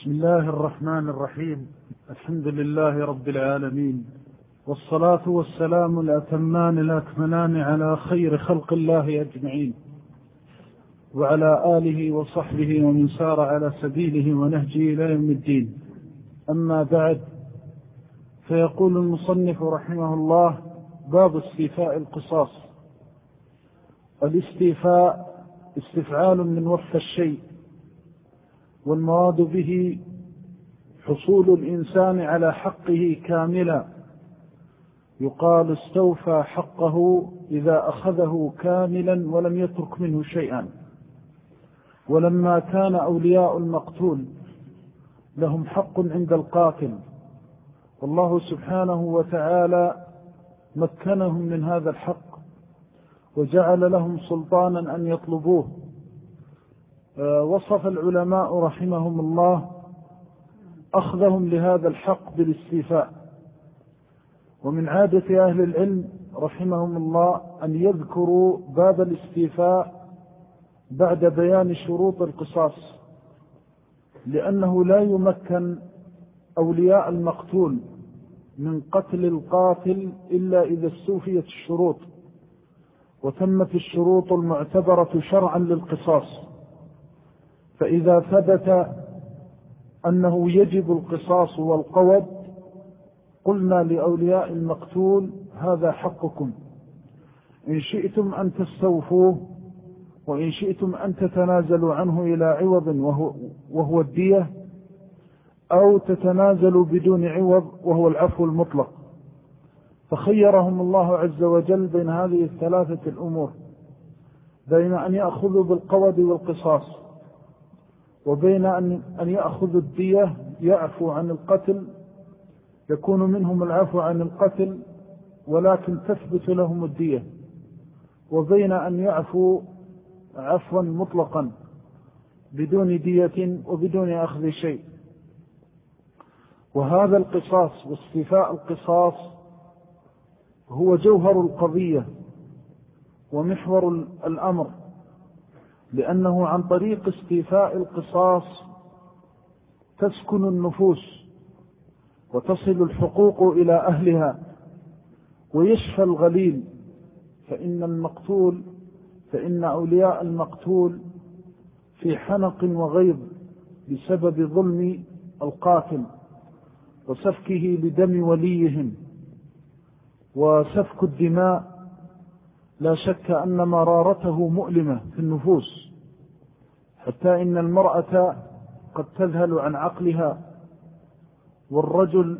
بسم الله الرحمن الرحيم. الحمد لله رب العالمين. والصلاة والسلام الأتمان الأكملان على خير خلق الله أجمعين. وعلى آله وصحبه ومن سار على سبيله ونهجه إلى يوم الدين. أما بعد فيقول المصنف رحمه الله باب استيفاء القصاص. الاستيفاء استفعال من وفى الشيء. والمراد به حصول الإنسان على حقه كاملا. يقال استوفى حقه إذا أخذه كاملا ولم يترك منه شيئا. ولما كان أولياء المقتول لهم حق عند القاتل. والله سبحانه وتعالى مكنهم من هذا الحق وجعل لهم سلطانا أن يطلبوه. وصف العلماء رحمهم الله أخذهم لهذا الحق بالاستيفاء. ومن عادة أهل العلم رحمهم الله أن يذكروا باب الاستيفاء بعد بيان شروط القصاص لأنه لا يمكن أولياء المقتول من قتل القاتل إلا إذا استوفيت الشروط وتمت الشروط المعتبرة شرعا للقصاص. فإذا ثبت أنه يجب القصاص والقود قلنا لأولياء المقتول هذا حقكم. إن شئتم أن تستوفوه وإن شئتم أن تتنازلوا عنه إلى عوض وهو, وهو الدية أو تتنازلوا بدون عوض وهو العفو المطلق. فخيرهم الله عز وجل بين هذه الثلاثة الأمور بين أن يأخذوا بالقود والقصاص. وبين أن يأخذوا الدية يعفو عن القتل يكون منهم العفو عن القتل ولكن تثبت لهم الدية. وبين أن يعفو عفوا مطلقا بدون دية وبدون أخذ شيء. وهذا القصاص واستفاء القصاص هو جوهر القضية ومحور الأمر. لأنه عن طريق استيفاء القصاص تسكن النفوس وتصل الحقوق إلى أهلها ويشفى الغليل فإن المقتول فإن أولياء المقتول في حنق وغيظ بسبب ظلم القاتل وسفكه لدم وليهم وسفك الدماء لا شك أن مرارته مؤلمة في النفوس. حتى إن المرأة قد تذهل عن عقلها والرجل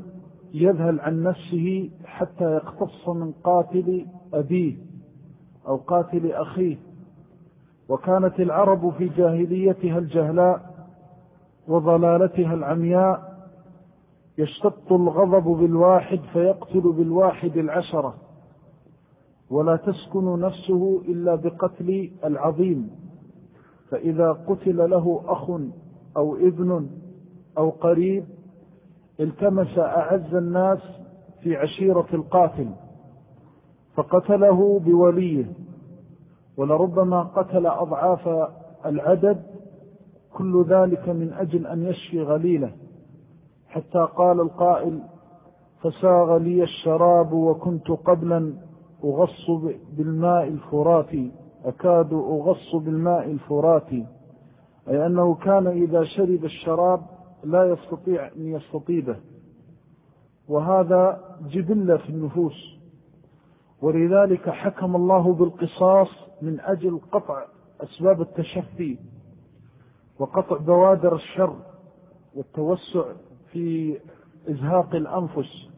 يذهل عن نفسه حتى يقتص من قاتل أبيه أو قاتل أخيه. وكانت العرب في جاهليتها الجهلاء وضلالتها العمياء يشتط الغضب بالواحد فيقتل بالواحد العشرة. ولا تسكن نفسه إلا بقتل العظيم. فإذا قتل له أخ أو ابن أو قريب التمس أعز الناس في عشيرة القاتل فقتله بوليه ولربما قتل أضعاف العدد كل ذلك من أجل أن يشفي غليله. حتى قال القائل فساغ لي الشراب وكنت قبلا أغص بالماء الفراتي أكاد أغص بالماء الفراتي أي أنه كان إذا شرب الشراب لا يستطيع أن يستطيبه. وهذا جبلة في النفوس. ولذلك حكم الله بالقصاص من أجل قطع أسباب التشفي وقطع بوادر الشر والتوسع في إزهاق الأنفس.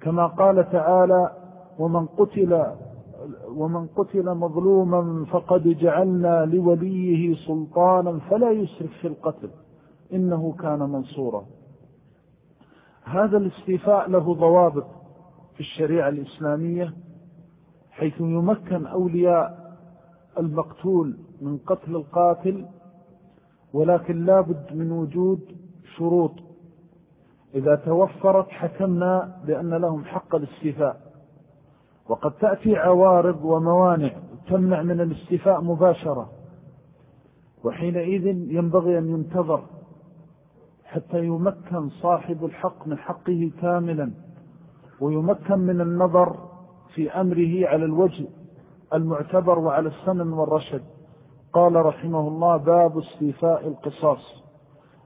كما قال تعالى ومن قتل ومن قتل مظلوما فقد جعلنا لوليه سلطانا فلا يسرف في القتل إنه كان منصورا. هذا الاستيفاء له ضوابط في الشريعة الإسلامية حيث يمكن أولياء المقتول من قتل القاتل ولكن لابد من وجود شروط. إذا توفرت حكمنا بأن لهم حق الاستيفاء. وقد تأتي عوارض وموانع تمنع من الاستفاء مباشرة وحينئذ ينبغي أن ينتظر حتى يمكن صاحب الحق من حقه كاملا ويمكن من النظر في أمره على الوجه المعتبر وعلى السنن والرشد. قال رحمه الله باب استيفاء القصاص.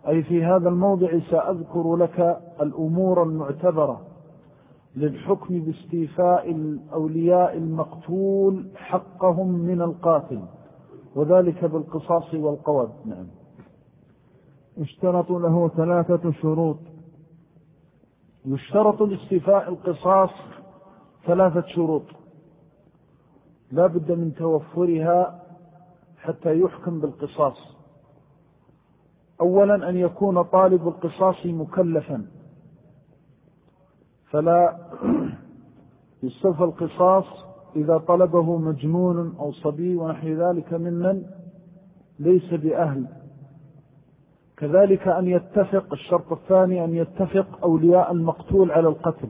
أي في هذا الموضع سأذكر لك الأمور المعتبرة. للحكم باستيفاء الأولياء المقتول حقهم من القاتل وذلك بالقصاص والقواد نعم. اشترط له ثلاثة شروط. يشترط لاستيفاء القصاص ثلاثة شروط. لا بد من توفرها حتى يحكم بالقصاص. أولا أن يكون طالب القصاص مكلفا. فلا يستوفى القصاص إذا طلبه مجنون أو صبي ونحو ذلك ممن ليس بأهل. كذلك أن يتفق الشرط الثاني أن يتفق أولياء المقتول على القتل.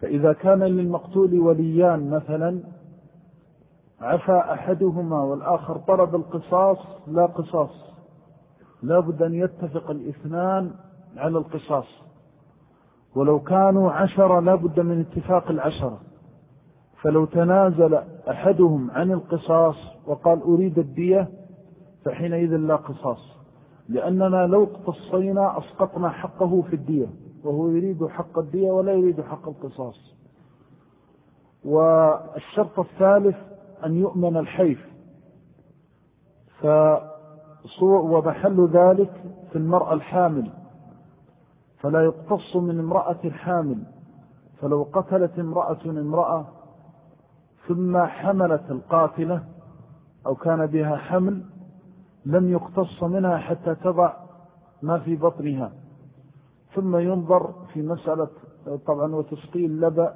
فإذا كان للمقتول وليان مثلا عفى أحدهما والآخر طلب القصاص لا قصاص. لا بد أن يتفق الاثنان على القصاص. ولو كانوا عشرة لا بد من اتفاق العشرة فلو تنازل أحدهم عن القصاص وقال أريد الدية فحينئذ لا قصاص. لأننا لو اقتصينا أسقطنا حقه في الدية وهو يريد حق الدية ولا يريد حق القصاص. والشرط الثالث أن يؤمن الحيف. ومحل ذلك في المرأة الحامل. فلا يقتص من امرأة حامل فلو قتلت امرأة امرأة ثم حملت القاتلة أو كان بها حمل لم يقتص منها حتى تضع ما في بطنها. ثم ينظر في مسألة طبعا وتسقي اللبأ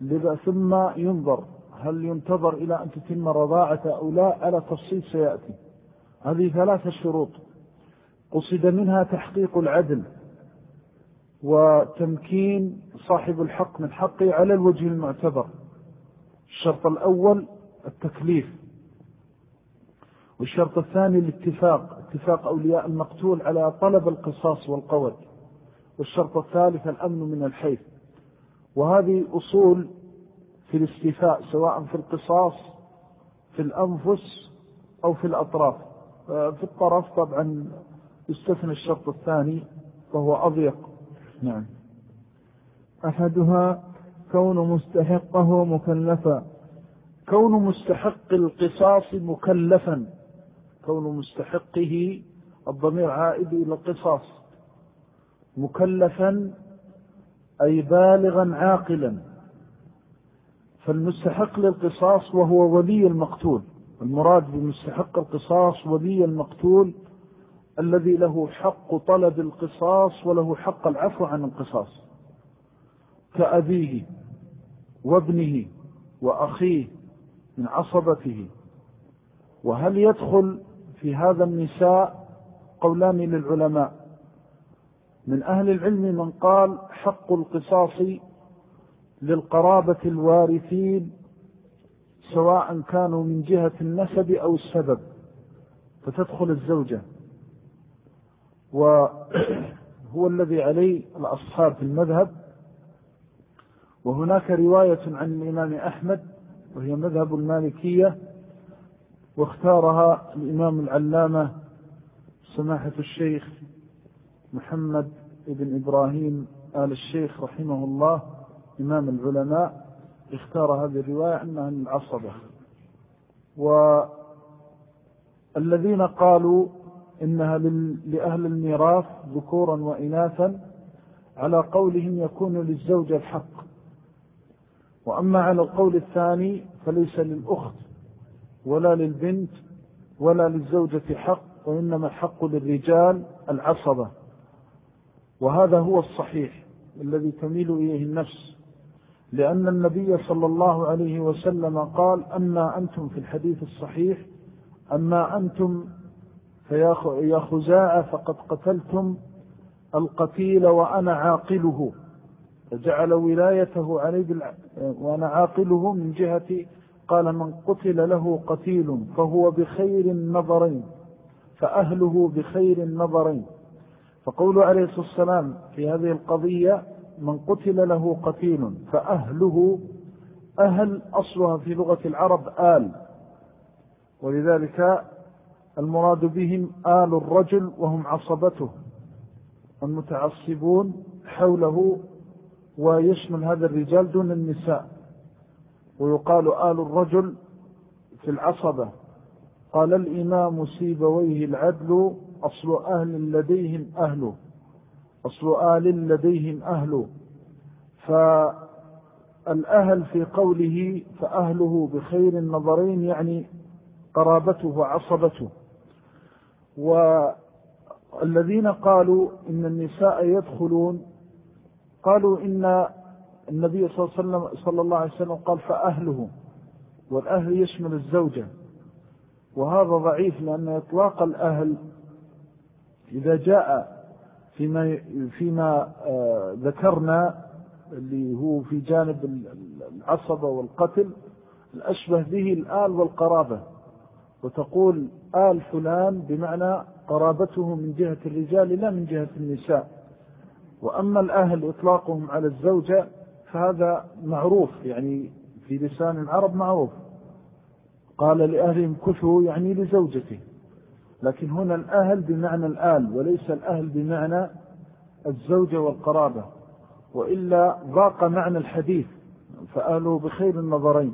لبأ ثم ينظر هل ينتظر إلى أن تتم رضاعة أو لا على تفصيل سيأتي. هذه ثلاثة شروط. قصد منها تحقيق العدل. وتمكين صاحب الحق من حقه على الوجه المعتبر. الشرط الأول التكليف. والشرط الثاني الاتفاق اتفاق أولياء المقتول على طلب القصاص والقود والشرط الثالث الأمن من الحيث. وهذه أصول في الاستيفاء سواء في القصاص في الأنفس أو في الأطراف. في الطرف طبعا يستثنى الشرط الثاني وهو أضيق. نعم. أحدها كون مستحقه مكلفا. كون مستحق القصاص مكلفا. كون مستحقه الضمير عائد إلى القصاص. مكلفا أي بالغا عاقلا. فالمستحق للقصاص وهو ولي المقتول. المراد بمستحق القصاص ولي المقتول الذي له حق طلب القصاص وله حق العفو عن القصاص. كأبيه وابنه وأخيه من عصبته. وهل يدخل في هذا النساء قولان للعلماء؟ من أهل العلم من قال حق القصاص للقرابة الوارثين سواء كانوا من جهة النسب أو السبب فتدخل الزوجة. وهو الذي عليه الأصحاب في المذهب. وهناك رواية عن الإمام أحمد وهي مذهب المالكية واختارها الإمام العلامة سماحة الشيخ محمد بن إبراهيم آل الشيخ رحمه الله إمام العلماء اختار هذه الرواية أنها من العصبة. والذين قالوا إنها لأهل الميراث ذكورا وإناثا على قولهم يكون للزوجة الحق. وأما على القول الثاني فليس للأخت ولا للبنت ولا للزوجة حق وإنما الحق للرجال العصبة. وهذا هو الصحيح الذي تميل إليه النفس لأن النبي صلى الله عليه وسلم قال أما أنتم في الحديث الصحيح أما أنتم فيا خزاعة فقد قتلتم القتيل وأنا عاقله. فجعل ولايته عليه وأنا عاقله من جهة قال من قتل له قتيل فهو بخير النظرين فأهله بخير النظرين. فقول عليه الصلاة والسلام في هذه القضية من قتل له قتيل فأهله أهل أصلها في لغة العرب آل. ولذلك المراد بهم آل الرجل وهم عصبته المتعصبون حوله ويشمل هذا الرجال دون النساء. ويقال آل الرجل في العصبة. قال الإمام سيبويه العدل أصل أهل لديهم أهل. أصل آل لديهم أهل. فالأهل في قوله فأهله بخير النظرين يعني قرابته وعصبته. والذين قالوا إن النساء يدخلون قالوا إن النبي صلى الله عليه وسلم, صلى الله عليه وسلم قال فأهله والأهل يشمل الزوجة وهذا ضعيف لأن إطلاق الأهل إذا جاء فيما, فيما آه، ذكرنا اللي هو في جانب العصبة والقتل الأشبه به الآل والقرابة. وتقول آل فلان بمعنى قرابته من جهة الرجال لا من جهة النساء. وأما الأهل إطلاقهم على الزوجة فهذا معروف يعني في لسان العرب معروف. قال لأهلهم كثوا يعني لزوجته. لكن هنا الأهل بمعنى الآل وليس الأهل بمعنى الزوجة والقرابة وإلا ضاق معنى الحديث فأهله بخير النظرين.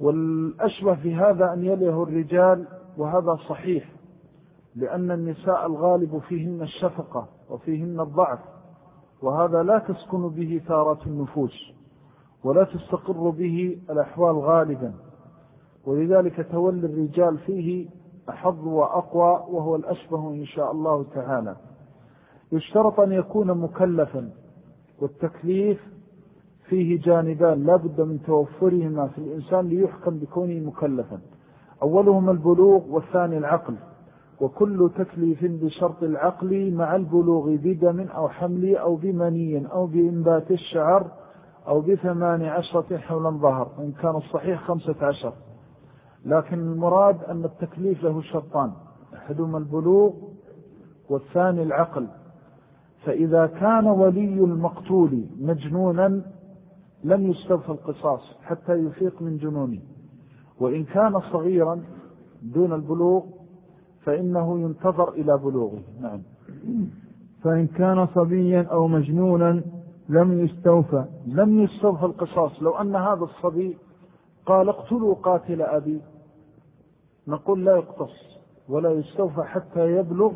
والأشبه في هذا أن يليه الرجال وهذا صحيح لأن النساء الغالب فيهن الشفقة وفيهن الضعف وهذا لا تسكن به ثارة النفوس ولا تستقر به الأحوال غالبا ولذلك تولي الرجال فيه أحظ وأقوى وهو الأشبه إن شاء الله تعالى. يشترط أن يكون مكلفا والتكليف فيه جانبان لا بد من توفرهما في الإنسان ليحكم بكونه مكلفا. أولهما البلوغ والثاني العقل. وكل تكليف بشرط العقل مع البلوغ بدم أو حمل أو بمني أو بإنبات الشعر أو بثمان عشرة حولا ظهر إن كان الصحيح خمسة عشر. لكن المراد أن التكليف له شرطان. أحدهما البلوغ والثاني العقل. فإذا كان ولي المقتول مجنونا لم يستوفى القصاص حتى يفيق من جنونه. وإن كان صغيرا دون البلوغ فإنه ينتظر إلى بلوغه. نعم. فإن كان صبيا أو مجنونا لم يستوفى لم يستوفى القصاص. لو أن هذا الصبي قال اقتلوا قاتل أبي نقول لا يقتص ولا يستوفى حتى يبلغ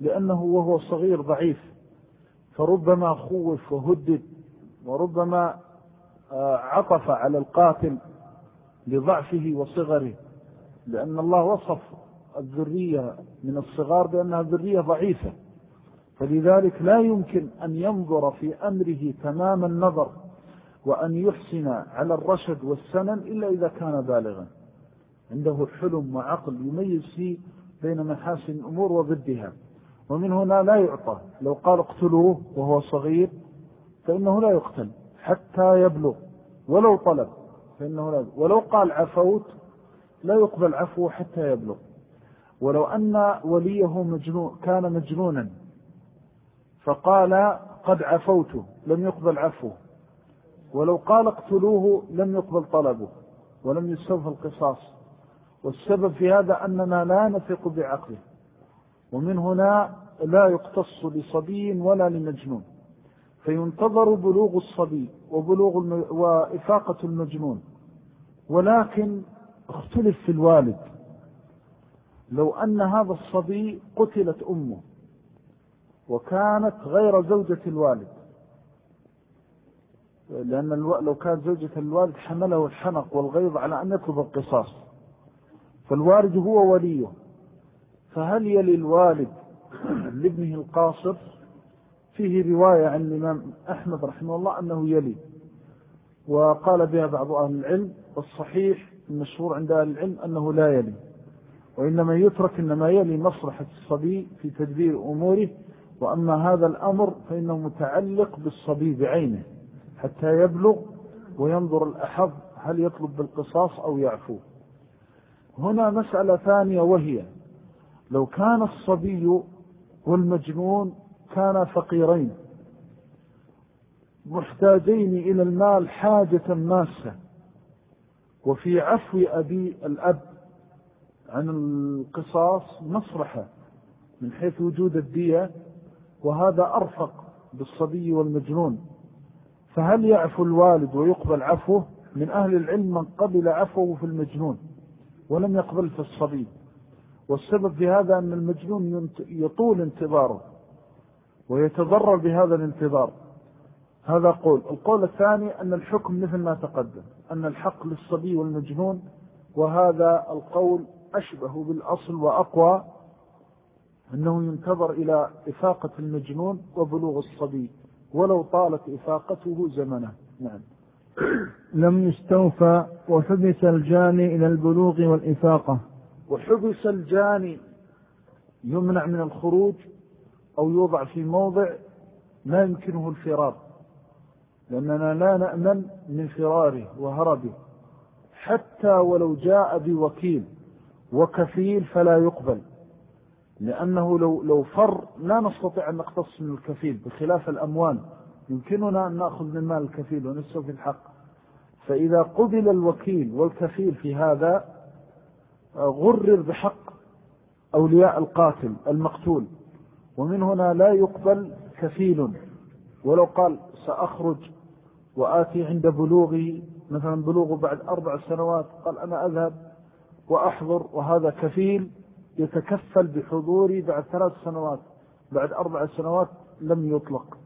لأنه وهو صغير ضعيف فربما خوف وهدد وربما عطف على القاتل لضعفه وصغره لأن الله وصف الذرية من الصغار بأنها ذرية ضعيفة. فلذلك لا يمكن أن ينظر في أمره تمام النظر وأن يحسن على الرشد والسنن إلا إذا كان بالغا. عنده حلم وعقل يميز فيه بين محاسن الأمور وضدها. ومن هنا لا يعطى. لو قال اقتلوه وهو صغير فإنه لا يقتل حتى يبلغ ولو طلب فإنه لا ولو قال عفوت لا يقبل عفوه حتى يبلغ. ولو أن وليه مجنون كان مجنونا فقال قد عفوت لم يقبل عفوه. ولو قال اقتلوه لم يقبل طلبه ولم يستوفى القصاص. والسبب في هذا أننا لا نثق بعقله. ومن هنا لا يقتص لصبي ولا لمجنون. فينتظر بلوغ الصبي وبلوغ. وإفاقة المجنون. ولكن اختلف في الوالد. لو أن هذا الصبي قتلت أمه وكانت غير زوجة الوالد. لأن لو كانت زوجة الوالد حمله الحنق والغيظ على أن يطلب القصاص. فالوالد هو وليه. فهل يلي الوالد لابنه القاصر؟ فيه رواية عن الإمام أحمد رحمه الله أنه يلي وقال بها بعض أهل العلم والصحيح المشهور عند أهل العلم أنه لا يلي وإنما يترك إنما يلي مصلحة الصبي في تدبير أموره وأما هذا الأمر فإنه متعلق بالصبي بعينه حتى يبلغ وينظر الأحظ هل يطلب بالقصاص أو يعفو. هنا مسألة ثانية وهي لو كان الصبي والمجنون كانا فقيرين. محتاجين إلى المال حاجة ماسة. وفي عفو أبي الأب عن القصاص مصرحة من حيث وجود الدية وهذا أرفق بالصبي والمجنون. فهل يعفو الوالد ويقبل عفوه؟ من أهل العلم من قبل عفوه في المجنون ولم يقبل في الصبي. والسبب في هذا أن المجنون يطول انتظاره. ويتضرر بهذا الانتظار. هذا قول. القول الثاني أن الحكم مثل ما تقدم أن الحق للصبي والمجنون وهذا القول أشبه بالأصل وأقوى أنه ينتظر إلى إفاقة المجنون وبلوغ الصبي ولو طالت إفاقته زمنه. نعم. لم يستوفى وحبس الجاني إلى البلوغ والإفاقة. وحبس الجاني يمنع من الخروج أو يوضع في موضع لا يمكنه الفرار. لأننا لا نأمن من فراره وهربه حتى ولو جاء بوكيل وكفيل فلا يقبل. لأنه لو, لو فر لا نستطيع أن نقتص من الكفيل بخلاف الأموال. يمكننا أن نأخذ من مال الكفيل ونسوي في الحق. فإذا قبل الوكيل والكفيل في هذا غرر بحق أولياء القاتل المقتول. ومن هنا لا يقبل كفيل. ولو قال سأخرج وآتي عند بلوغي مثلا بلوغه بعد أربع سنوات قال أنا أذهب وأحضر وهذا كفيل يتكفل بحضوري بعد ثلاث سنوات. بعد أربع سنوات لم يطلق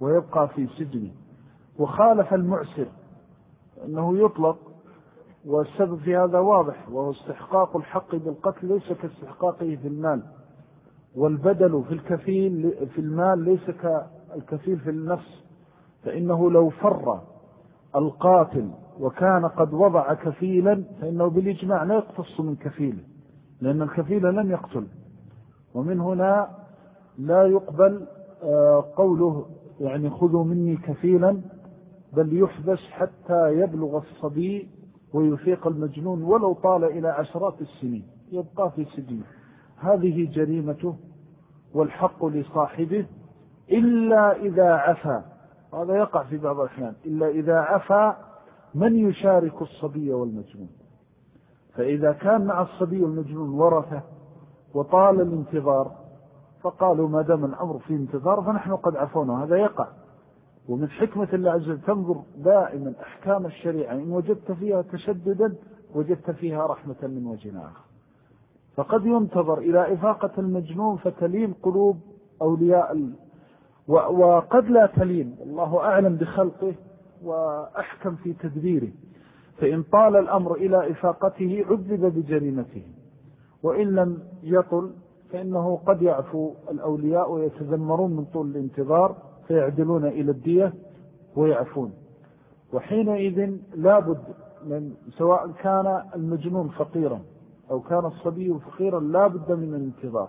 ويبقى في سجنه وخالف المعسر أنه يطلق والسبب في هذا واضح وهو استحقاق الحق بالقتل ليس كاستحقاقه في المال. والبدل في الكفيل في المال ليس كالكفيل في النفس فإنه لو فر القاتل وكان قد وضع كفيلا فإنه بالإجماع لا يقتص من كفيله لأن الكفيل لم يقتل. ومن هنا لا يقبل آه، قوله يعني خذوا مني كفيلا بل يحبس حتى يبلغ الصبي ويفيق المجنون ولو طال إلى عشرات السنين يبقى في سجنه. هذه جريمته والحق لصاحبه إلا إذا عفى هذا يقع في بعض الأحيان. إلا إذا عفى من يشارك الصبي والمجنون. فإذا كان مع الصبي والمجنون ورثة وطال الانتظار فقالوا ما دام الأمر في انتظار فنحن قد عفونا. هذا يقع. ومن حكمة الله عز وجل تنظر دائما أحكام الشريعة إن وجدت فيها تشددا وجدت فيها رحمة من وجه آخر. فقد ينتظر إلى إفاقة المجنون فتلين قلوب أولياء وقد لا تلين الله أعلم بخلقه وأحكم في تدبيره. فإن طال الأمر إلى إفاقته عذب بجريمته. وإن لم يطل فإنه قد يعفو الأولياء ويتذمرون من طول الانتظار فيعدلون إلى الدية ويعفون. وحينئذ لابد من سواء كان المجنون فقيرا أو كان الصبي فقيرا لابد من الانتظار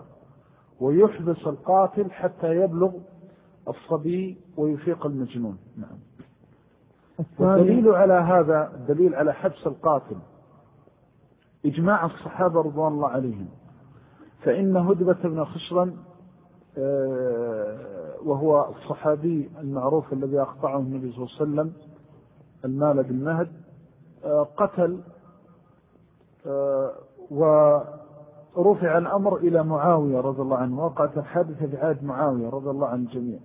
ويحبس القاتل حتى يبلغ الصبي ويفيق المجنون. نعم. والدليل على هذا الدليل على حبس القاتل إجماع الصحابة رضوان الله عليهم. فإن هدبة بن خشرا آه، وهو الصحابي المعروف الذي أقطعه النبي صلى الله عليه وسلم المال بالنهد آه، قتل آه، ورفع الأمر إلى معاوية رضي الله عنه وقعت الحادثة بعاد معاوية رضي الله عن الجميع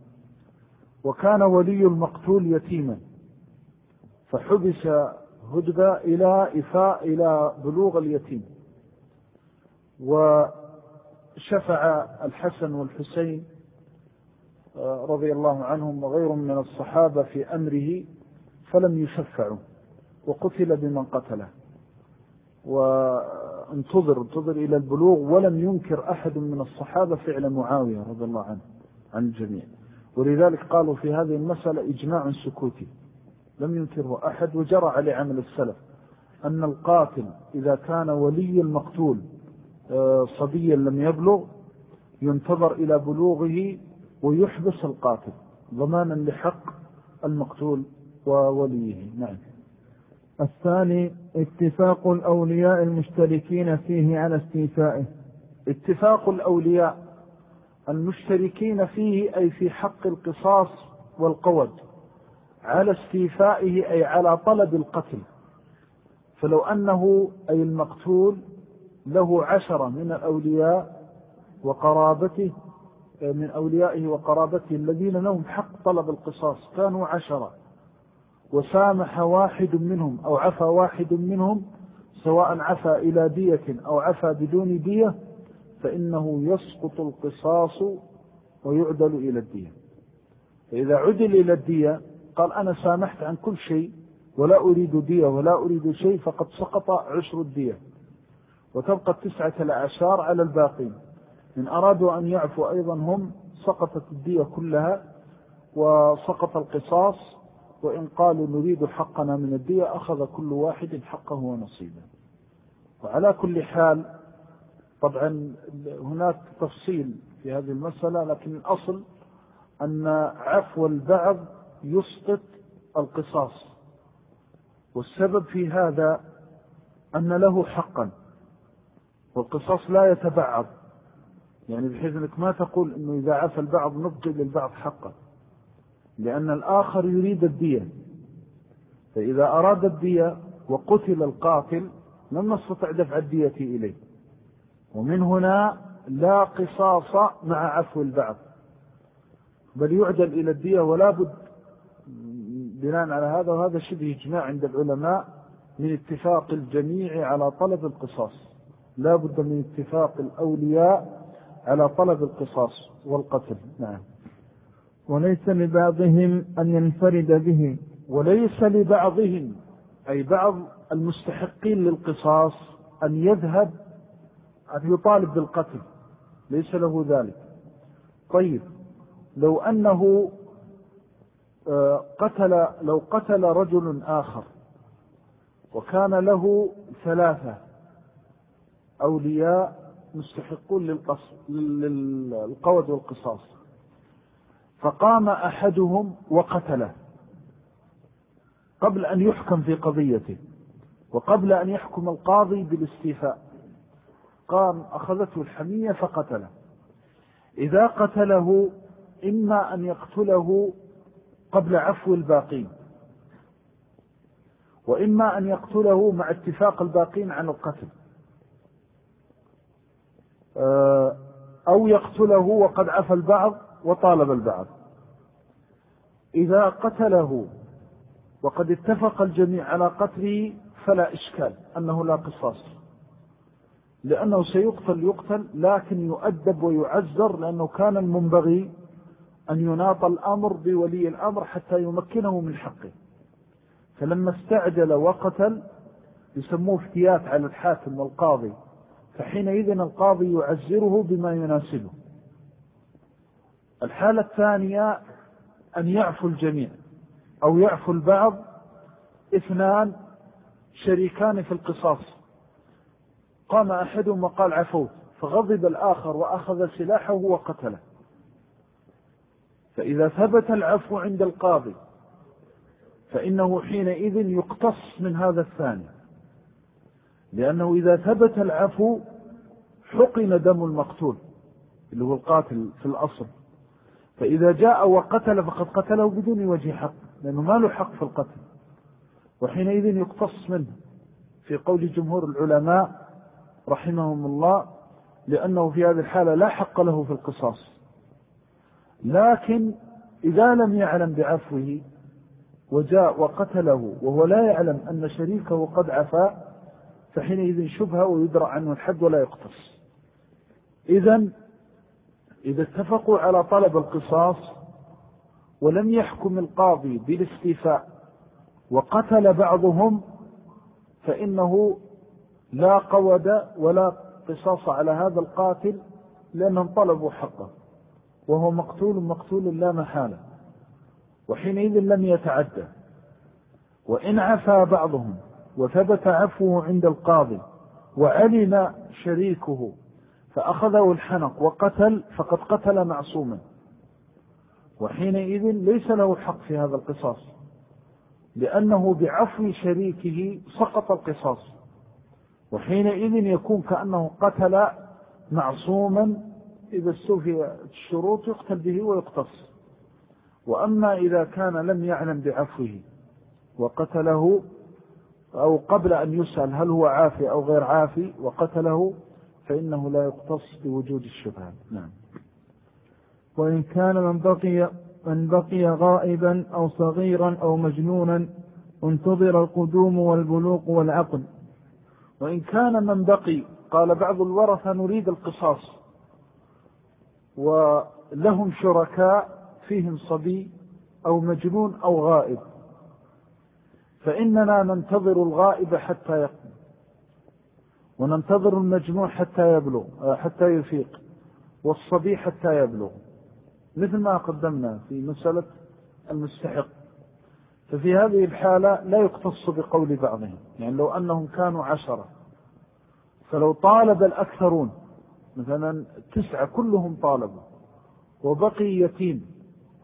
وكان ولي المقتول يتيما. فحبس هدبة إلى إفاء إلى بلوغ اليتيم. وشفع الحسن والحسين آه، رضي الله عنهم وغيرهم من الصحابة في أمره فلم يشفعوا وقتل بمن قتله. وانتظر انتظر إلى البلوغ ولم ينكر أحد من الصحابة فعل معاوية رضي الله عنه عن الجميع. ولذلك قالوا في هذه المسألة إجماع سكوتي. لم ينكره أحد وجرى على عمل السلف. أن القاتل إذا كان ولي المقتول آه، صبيا لم يبلغ ينتظر إلى بلوغه ويحبس القاتل ضمانا لحق المقتول ووليه. نعم. الثاني اتفاق الأولياء المشتركين فيه على استيفائه. اتفاق الأولياء المشتركين فيه أي في حق القصاص والقود على استيفائه أي على طلب القتل. فلو أنه أي المقتول له عشرة من الأولياء وقرابته من أوليائه وقرابته الذين لهم حق طلب القصاص كانوا عشرة. وسامح واحد منهم أو عفى واحد منهم سواء عفى إلى دية أو عفى بدون دية فإنه يسقط القصاص ويعدل إلى الدية. فإذا عدل إلى الدية قال أنا سامحت عن كل شيء ولا أريد دية ولا أريد شيء فقد سقط عشر الدية. وتبقى التسعة الأعشار على الباقين. إن أرادوا أن يعفوا أيضا هم سقطت الدية كلها وسقط القصاص وإن قالوا نريد حقنا من الدية أخذ كل واحد حقه ونصيبه. وعلى كل حال طبعا هناك تفصيل في هذه المسألة لكن الأصل أن عفو البعض يسقط القصاص. والسبب في هذا أن له حقا والقصاص لا يتبعض. يعني بحيث أنك ما تقول أنه إذا عفى البعض نبقي للبعض حقا. لأن الآخر يريد الدية. فإذا أراد الدية وقتل القاتل لم نستطع دفع الدية إليه. ومن هنا لا قصاص مع عفو البعض. بل يعدل إلى الدية ولا بد بناء على هذا وهذا شبه إجماع عند العلماء من اتفاق الجميع على طلب القصاص. لا بد من اتفاق الأولياء على طلب القصاص والقتل. نعم. وليس لبعضهم أن ينفرد به وليس لبعضهم أي بعض المستحقين للقصاص أن يذهب أن يطالب بالقتل. ليس له ذلك. طيب لو أنه آه، قتل لو قتل رجل آخر وكان له ثلاثة أولياء مستحقون للقود والقصاص فقام أحدهم وقتله قبل أن يحكم في قضيته وقبل أن يحكم القاضي بالاستيفاء. قام أخذته الحمية فقتله. إذا قتله إما أن يقتله قبل عفو الباقين وإما أن يقتله مع اتفاق الباقين عن القتل. آه، أو يقتله وقد عفى البعض وطالب البعض إذا قتله وقد اتفق الجميع على قتله فلا إشكال أنه لا قصاص. لأنه سيقتل يقتل لكن يؤدب ويعزر لأنه كان المنبغي أن يناط الأمر بولي الأمر حتى يمكنه من حقه. فلما استعجل وقتل يسموه افتيات على الحاكم والقاضي فحينئذ القاضي يعزره بما يناسبه. الحالة الثانية أن يعفو الجميع أو يعفو البعض اثنان شريكان في القصاص. قام أحدهم وقال عفوت فغضب الآخر وأخذ سلاحه وقتله. فإذا ثبت العفو عند القاضي فإنه حينئذ يقتص من هذا الثاني. لأنه إذا ثبت العفو حقن دم المقتول اللي هو القاتل في الأصل. فإذا جاء وقتل فقد قتله بدون وجه حق لأنه ما له حق في القتل. وحينئذ يقتص منه. في قول جمهور العلماء رحمهم الله لأنه في هذه الحالة لا حق له في القصاص. لكن إذا لم يعلم بعفوه وجاء وقتله وهو لا يعلم أن شريكه قد عفا فحينئذ شبهة ويدرع عنه الحد ولا يقتص. إذا إذا اتفقوا على طلب القصاص ولم يحكم القاضي بالاستيفاء وقتل بعضهم فإنه لا قود ولا قصاص على هذا القاتل لأنهم طلبوا حقه وهو مقتول مقتول لا محالة وحينئذ لم يتعدى وإن عفى بعضهم وثبت عفوه عند القاضي وعلم شريكه فأخذه الحنق وقتل فقد قتل معصوما. وحينئذ ليس له حق في هذا القصاص لأنه بعفو شريكه سقط القصاص. وحينئذ يكون كأنه قتل معصوما إذا استوفي الشروط يقتل به ويقتص. وأما إذا كان لم يعلم بعفوه وقتله أو قبل أن يسأل هل هو عافي أو غير عافي وقتله فإنه لا يقتص بوجود الشبهات. نعم. وإن كان من بقي من بقي غائبا أو صغيرا أو مجنونا انتظر القدوم والبلوغ والعقل. وإن كان من بقي قال بعض الورثة نريد القصاص. ولهم شركاء فيهم صبي أو مجنون أو غائب. فإننا ننتظر الغائب حتى وننتظر المجنون حتى يبلغ حتى يفيق والصبي حتى يبلغ. مثل ما قدمنا في مسألة المستحق. ففي هذه الحالة لا يقتص بقول بعضهم يعني لو أنهم كانوا عشرة فلو طالب الأكثرون مثلا تسعة كلهم طالبوا وبقي يتيم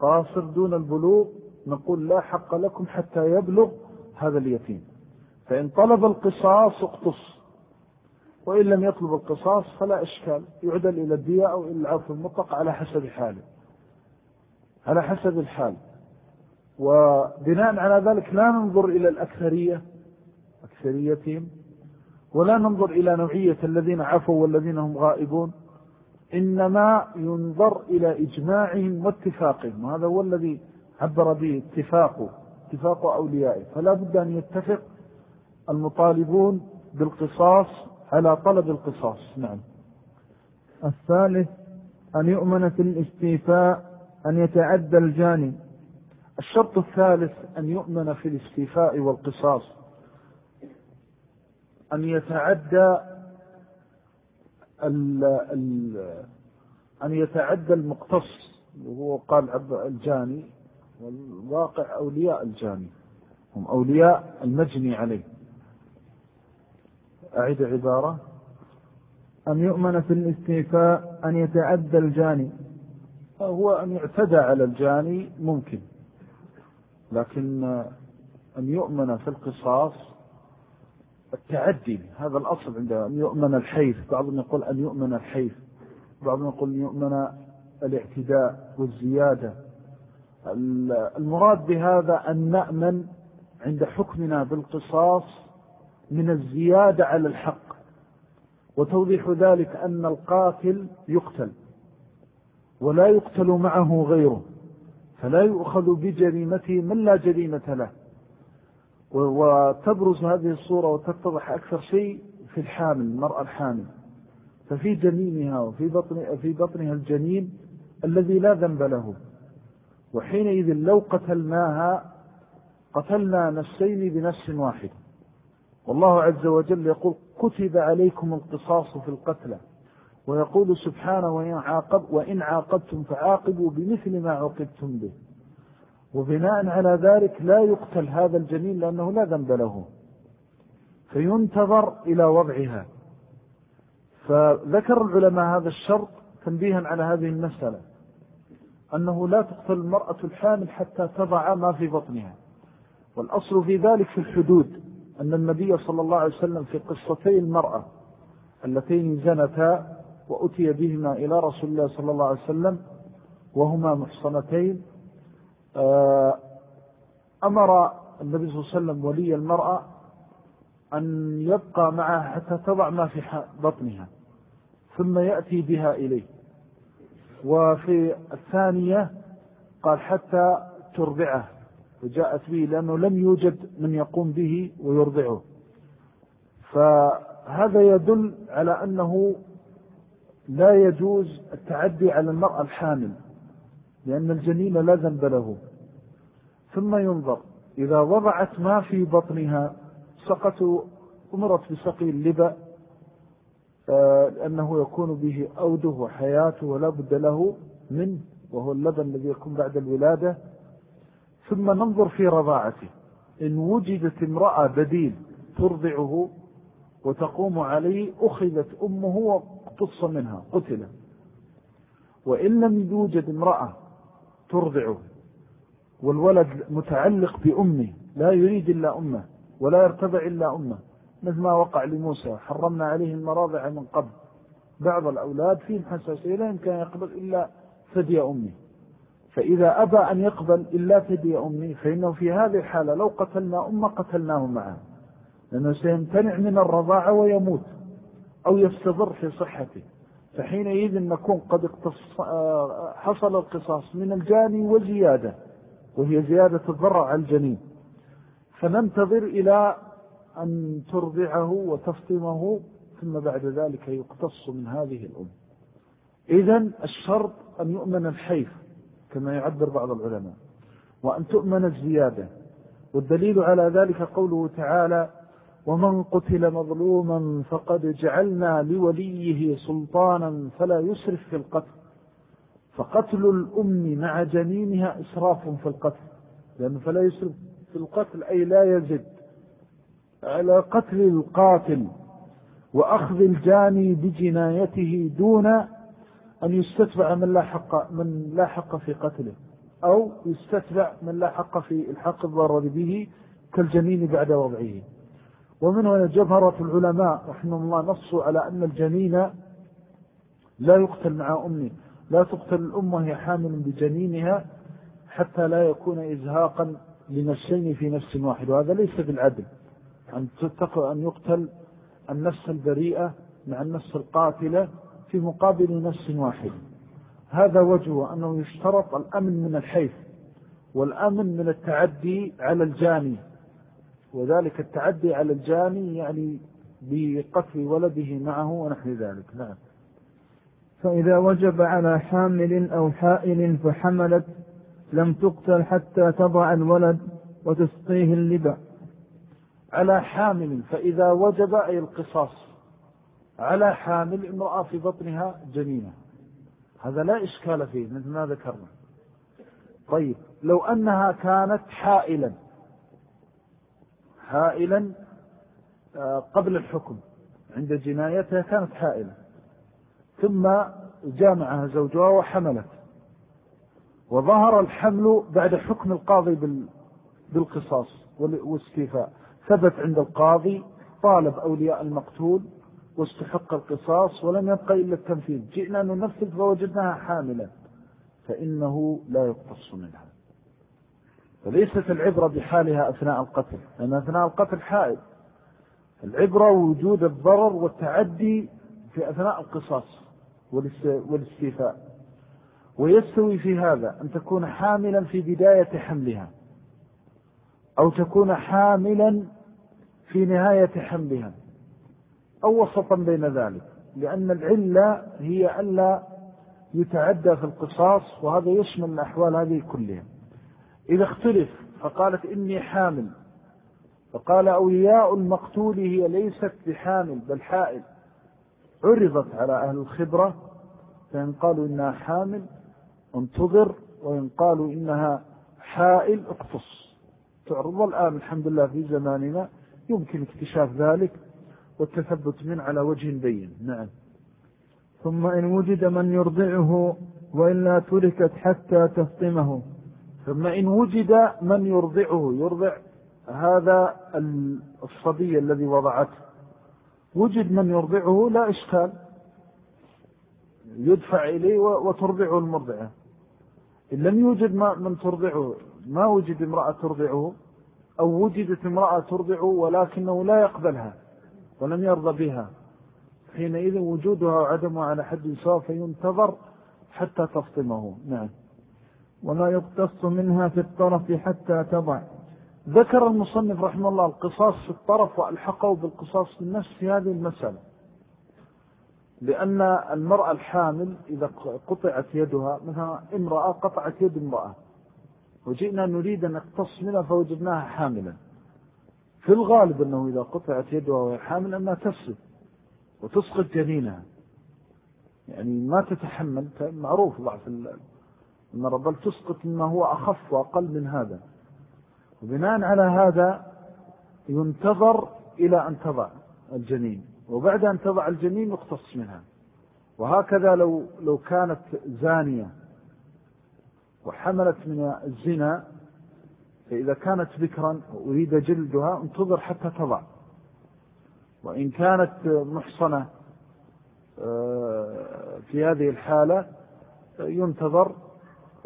قاصر دون البلوغ نقول لا حق لكم حتى يبلغ هذا اليتيم. فإن طلب القصاص اقتص. وإن لم يطلب القصاص فلا إشكال يعدل إلى الدية أو إلى العفو المطلق على حسب حاله. على حسب الحال. وبناء على ذلك لا ننظر إلى الأكثرية أكثريتهم ولا ننظر إلى نوعية الذين عفوا والذين هم غائبون. إنما ينظر إلى إجماعهم واتفاقهم. وهذا هو الذي عبر به اتفاق اتفاق أوليائه. فلا بد أن يتفق المطالبون بالقصاص على طلب القصاص. نعم. الثالث أن يؤمن في الاستيفاء أن يتعدى الجاني. الشرط الثالث أن يؤمن في الاستيفاء والقصاص. أن يتعدى ال ال أن يتعدى المقتص وهو قال الجاني والواقع أولياء الجاني. هم أولياء المجني عليه. أعيد عبارة. أن يؤمن في الاستيفاء أن يتعدى الجاني؟ هو أن يعتدى على الجاني ممكن. لكن أن يؤمن في القصاص؟ التعدي هذا الأصل عنده. أن يؤمن الحيث بعضهم يقول أن يؤمن الحيث بعضهم يقول أن يؤمن الاعتداء والزيادة. المراد بهذا أن نأمن عند حكمنا بالقصاص من الزيادة على الحق. وتوضيح ذلك أن القاتل يقتل ولا يقتل معه غيره فلا يؤخذ بجريمته من لا جريمة له. وتبرز هذه الصورة وتتضح أكثر شيء في الحامل المرأة الحامل. ففي جنينها وفي بطن في بطنها الجنين الذي لا ذنب له. وحينئذ لو قتلناها قتلنا نفسين بنفس واحد والله عز وجل يقول كتب عليكم القصاص في القتلى. ويقول سبحانه وإن, عاقب وإن عاقبتم فعاقبوا بمثل ما عوقبتم به. وبناء على ذلك لا يقتل هذا الجنين لأنه لا ذنب له. فينتظر إلى وضعها. فذكر العلماء هذا الشرط تنبيها على هذه المسألة. أنه لا تقتل المرأة الحامل حتى تضع ما في بطنها. والأصل في ذلك في الحدود. أن النبي صلى الله عليه وسلم في قصتي المرأة اللتين زنتا وأتي بهما إلى رسول الله صلى الله عليه وسلم وهما محصنتين آه، أمر النبي صلى الله عليه وسلم ولي المرأة أن يبقى معها حتى تضع ما في بطنها ثم يأتي بها إليه. وفي الثانية قال حتى ترضعه. وجاءت به لأنه لم يوجد من يقوم به ويرضعه. فهذا يدل على أنه لا يجوز التعدي على المرأة الحامل لأن الجنين لا ذنب له. ثم ينظر إذا وضعت ما في بطنها سقط أمرت بسقي اللبأ آه، لأنه يكون به أوده وحياته ولا بد له منه وهو اللبن الذي يكون بعد الولادة ثم ننظر في رضاعته. إن وجدت امرأة بديل ترضعه وتقوم عليه أخذت أمه وقتص منها قتل. وإن لم يوجد امرأة ترضعه والولد متعلق بأمه لا يريد إلا أمه ولا يرتبع إلا أمه. مثل ما وقع لموسى حرمنا عليه المراضع من قبل. بعض الأولاد فيهم حساسية لا يمكن أن يقبل إلا ثدي أمه. فإذا أبى أن يقبل إلا ثدي أمه فإنه في هذه الحالة لو قتلنا أمه قتلناه معه. لأنه سيمتنع من الرضاعة ويموت أو يستضر في صحته. فحينئذ نكون قد حصل القصاص من الجاني وزيادة وهي زيادة الضرر على الجنين. فننتظر إلى أن ترضعه وتفطمه ثم بعد ذلك يقتص من هذه الأم. إذن الشرط أن يؤمن الحيف. كما يعبر بعض العلماء. وأن تؤمن الزيادة والدليل على ذلك قوله تعالى ومن قتل مظلوما فقد جعلنا لوليه سلطانا فلا يسرف في القتل. فقتل الأم مع جنينها إسراف في القتل. لأنه فلا يسرف في القتل أي لا يزد. على قتل القاتل وأخذ الجاني بجنايته دون أن يستتبع من لا حق, من لا حق في قتله أو يستتبع من لا حق في الحق الضرر به كالجنين بعد وضعه. ومن هنا جبهرة العلماء رحمه الله نصوا على أن الجنين لا يقتل مع أمه لا تقتل الأم وهي حامل بجنينها حتى لا يكون إزهاقا لنفسين في نفس واحد. وهذا ليس بالعدل أن, أن يقتل النفس البريئة مع النفس القاتلة في مقابل نفس واحد. هذا وجهه أنه يشترط الأمن من الحيث والأمن من التعدي على الجاني. وذلك التعدي على الجاني يعني بقتل ولده معه ونحن ذلك. نعم. فإذا وجب على حامل أو حائل فحملت لم تقتل حتى تضع الولد وتسقيه اللبا. على حامل فإذا وجب أي القصاص. على حامل امرأة في بطنها جنينة. هذا لا إشكال فيه مثل ما ذكرنا. طيب لو أنها كانت حائلا حائلا آه، قبل الحكم عند جنايتها كانت حائلة. ثم جامعها زوجها وحملت. وظهر الحمل بعد حكم القاضي بالقصاص والإستيفاء. ثبت عند القاضي طالب أولياء المقتول واستحق القصاص ولم يبقى إلا التنفيذ. جئنا ننفذ فوجدناها حاملة. فإنه لا يقتص منها. فليست العبرة بحالها أثناء القتل لأن أثناء القتل حائل العبرة وجود الضرر والتعدي في أثناء القصاص والاستيفاء. ويستوي في هذا أن تكون حاملا في بداية حملها أو تكون حاملا في نهاية حملها. أو وسطا بين ذلك لأن العلة هي ألا يتعدى في القصاص وهذا يشمل الأحوال هذه كلها. إذا اختلف فقالت إني حامل. فقال أولياء المقتول هي ليست بحامل بل حائل. عرضت على أهل الخبرة فإن قالوا إنها حامل انتظر وإن قالوا إنها حائل اقتص. تعرض الآن الحمد لله في زماننا يمكن اكتشاف ذلك. والتثبت منه على وجه بين. نعم. ثم إن وجد من يرضعه وإلا تركت حتى تفطمه. ثم إن وجد من يرضعه يرضع هذا الصبي الذي وضعته. وجد من يرضعه لا إشكال. يدفع إليه وترضعه المرضعة. إن لم يوجد من ترضعه ما وجد امرأة ترضعه أو وجدت امرأة ترضعه ولكنه لا يقبلها. ولم يرضى بها. حينئذ وجودها وعدمها على حد سواء فينتظر حتى تفطمه. نعم. ولا يقتص منها في الطرف حتى تضع. ذكر المصنف رحمه الله القصاص في الطرف وألحقه بالقصاص في النفس في هذه المسألة. لأن المرأة الحامل إذا قطعت يدها مثلا امرأة قطعت يد امرأة. وجئنا نريد أن نقتص منها فوجدناها حاملا في الغالب أنه إذا قطعت يدها وهي حامل أنها تفسد وتسقط جنينها يعني ما تتحمل معروف ضعف المرأة بل تسقط مما هو أخف وأقل من هذا. وبناء على هذا ينتظر إلى أن تضع الجنين وبعد أن تضع الجنين يقتص منها. وهكذا لو لو كانت زانية وحملت من الزنا فإذا كانت ذكرا وأريد جلدها انتظر حتى تضع. وإن كانت محصنة آه، في هذه الحالة ينتظر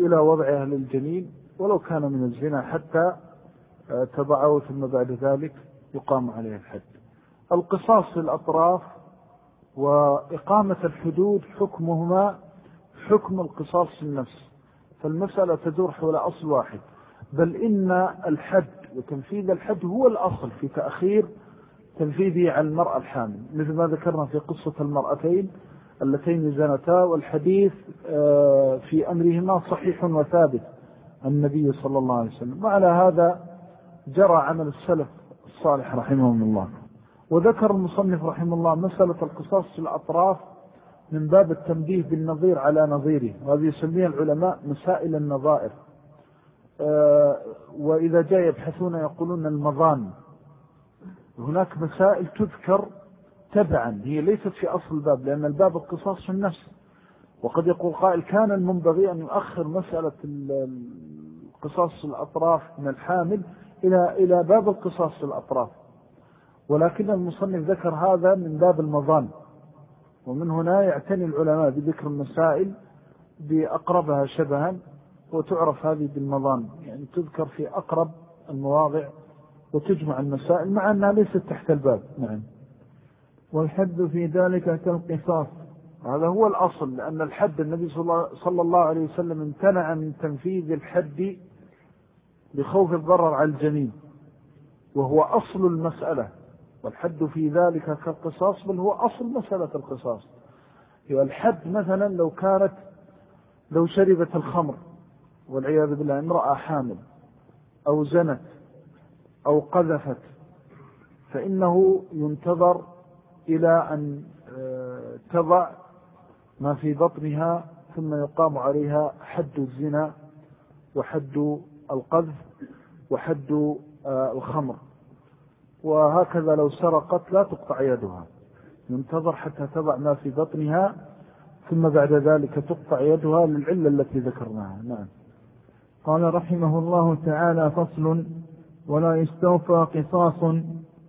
إلى وضعها للجنين ولو كان من الزنا حتى آه، تضعه ثم بعد ذلك يقام عليه الحد. القصاص في الأطراف وإقامة الحدود حكمهما حكم القصاص في النفس. فالمسألة تدور حول أصل واحد. بل إن الحد وتنفيذ الحد هو الأصل في تأخير تنفيذه على المرأة الحامل. مثل ما ذكرنا في قصة المرأتين اللتين زنتا والحديث آه، في أمرهما صحيح وثابت النبي صلى الله عليه وسلم. وعلى هذا جرى عمل السلف الصالح رحمهم الله. وذكر المصنف رحمه الله مسألة القصاص في الأطراف من باب التنبيه بالنظير على نظيره. وهذه يسميها العلماء مسائل النظائر. وإذا جاء يبحثون يقولون المظان. هناك مسائل تذكر تبعا هي ليست في أصل الباب لأن الباب القصاص في النفس. وقد يقول قائل كان المنبغي أن يؤخر مسألة القصاص الأطراف من الحامل إلى إلى باب القصاص الأطراف. ولكن المصنف ذكر هذا من باب المظان. ومن هنا يعتني العلماء بذكر المسائل بأقربها شبها. وتعرف هذه بالمظان. يعني تذكر في أقرب المواضع وتجمع المسائل مع أنها ليست تحت الباب. نعم. والحد في ذلك كالقصاص. هذا هو الأصل لأن الحد النبي صلى الله عليه وسلم امتنع من تنفيذ الحد لخوف الضرر على الجنين وهو أصل المسألة. والحد في ذلك كالقصاص بل هو أصل مسألة القصاص. الحد مثلا لو كانت لو شربت الخمر والعياذ بالله امرأة حامل أو زنت أو قذفت فإنه ينتظر إلى أن آه، تضع ما في بطنها ثم يقام عليها حد الزنا وحد القذف وحد آه، الخمر. وهكذا لو سرقت لا تقطع يدها. ينتظر حتى تضع ما في بطنها ثم بعد ذلك تقطع يدها للعلة التي ذكرناها. نعم. قال رحمه الله تعالى فصل ولا يستوفى قصاص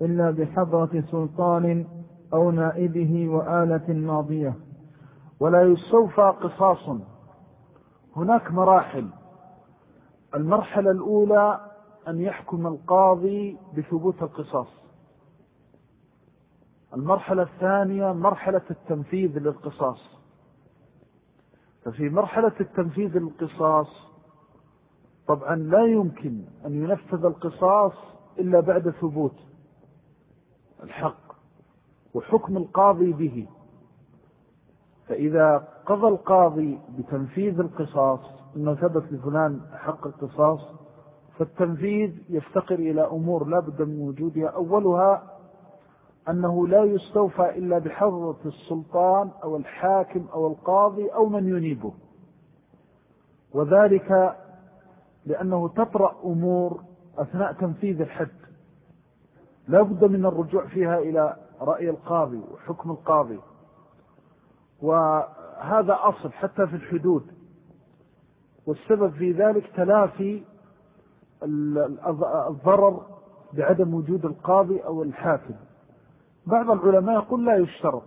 إلا بحضرة سلطان أو نائبه وآلة ماضية. ولا يستوفى قصاص. هناك مراحل. المرحلة الأولى أن يحكم القاضي بثبوت القصاص. المرحلة الثانية مرحلة التنفيذ للقصاص. ففي مرحلة التنفيذ للقصاص طبعا لا يمكن أن ينفذ القصاص إلا بعد ثبوت الحق وحكم القاضي به. فإذا قضى القاضي بتنفيذ القصاص أنه ثبت لفلان حق القصاص فالتنفيذ يفتقر إلى أمور لا بد من وجودها. أولها أنه لا يستوفى إلا بحضرة السلطان أو الحاكم أو القاضي أو من ينيبه. وذلك لأنه تطرأ أمور أثناء تنفيذ الحد. لا بد من الرجوع فيها إلى رأي القاضي وحكم القاضي. وهذا أصل حتى في الحدود. والسبب في ذلك تلافي الضرر بعدم وجود القاضي أو الحاكم. بعض العلماء يقول لا يشترط.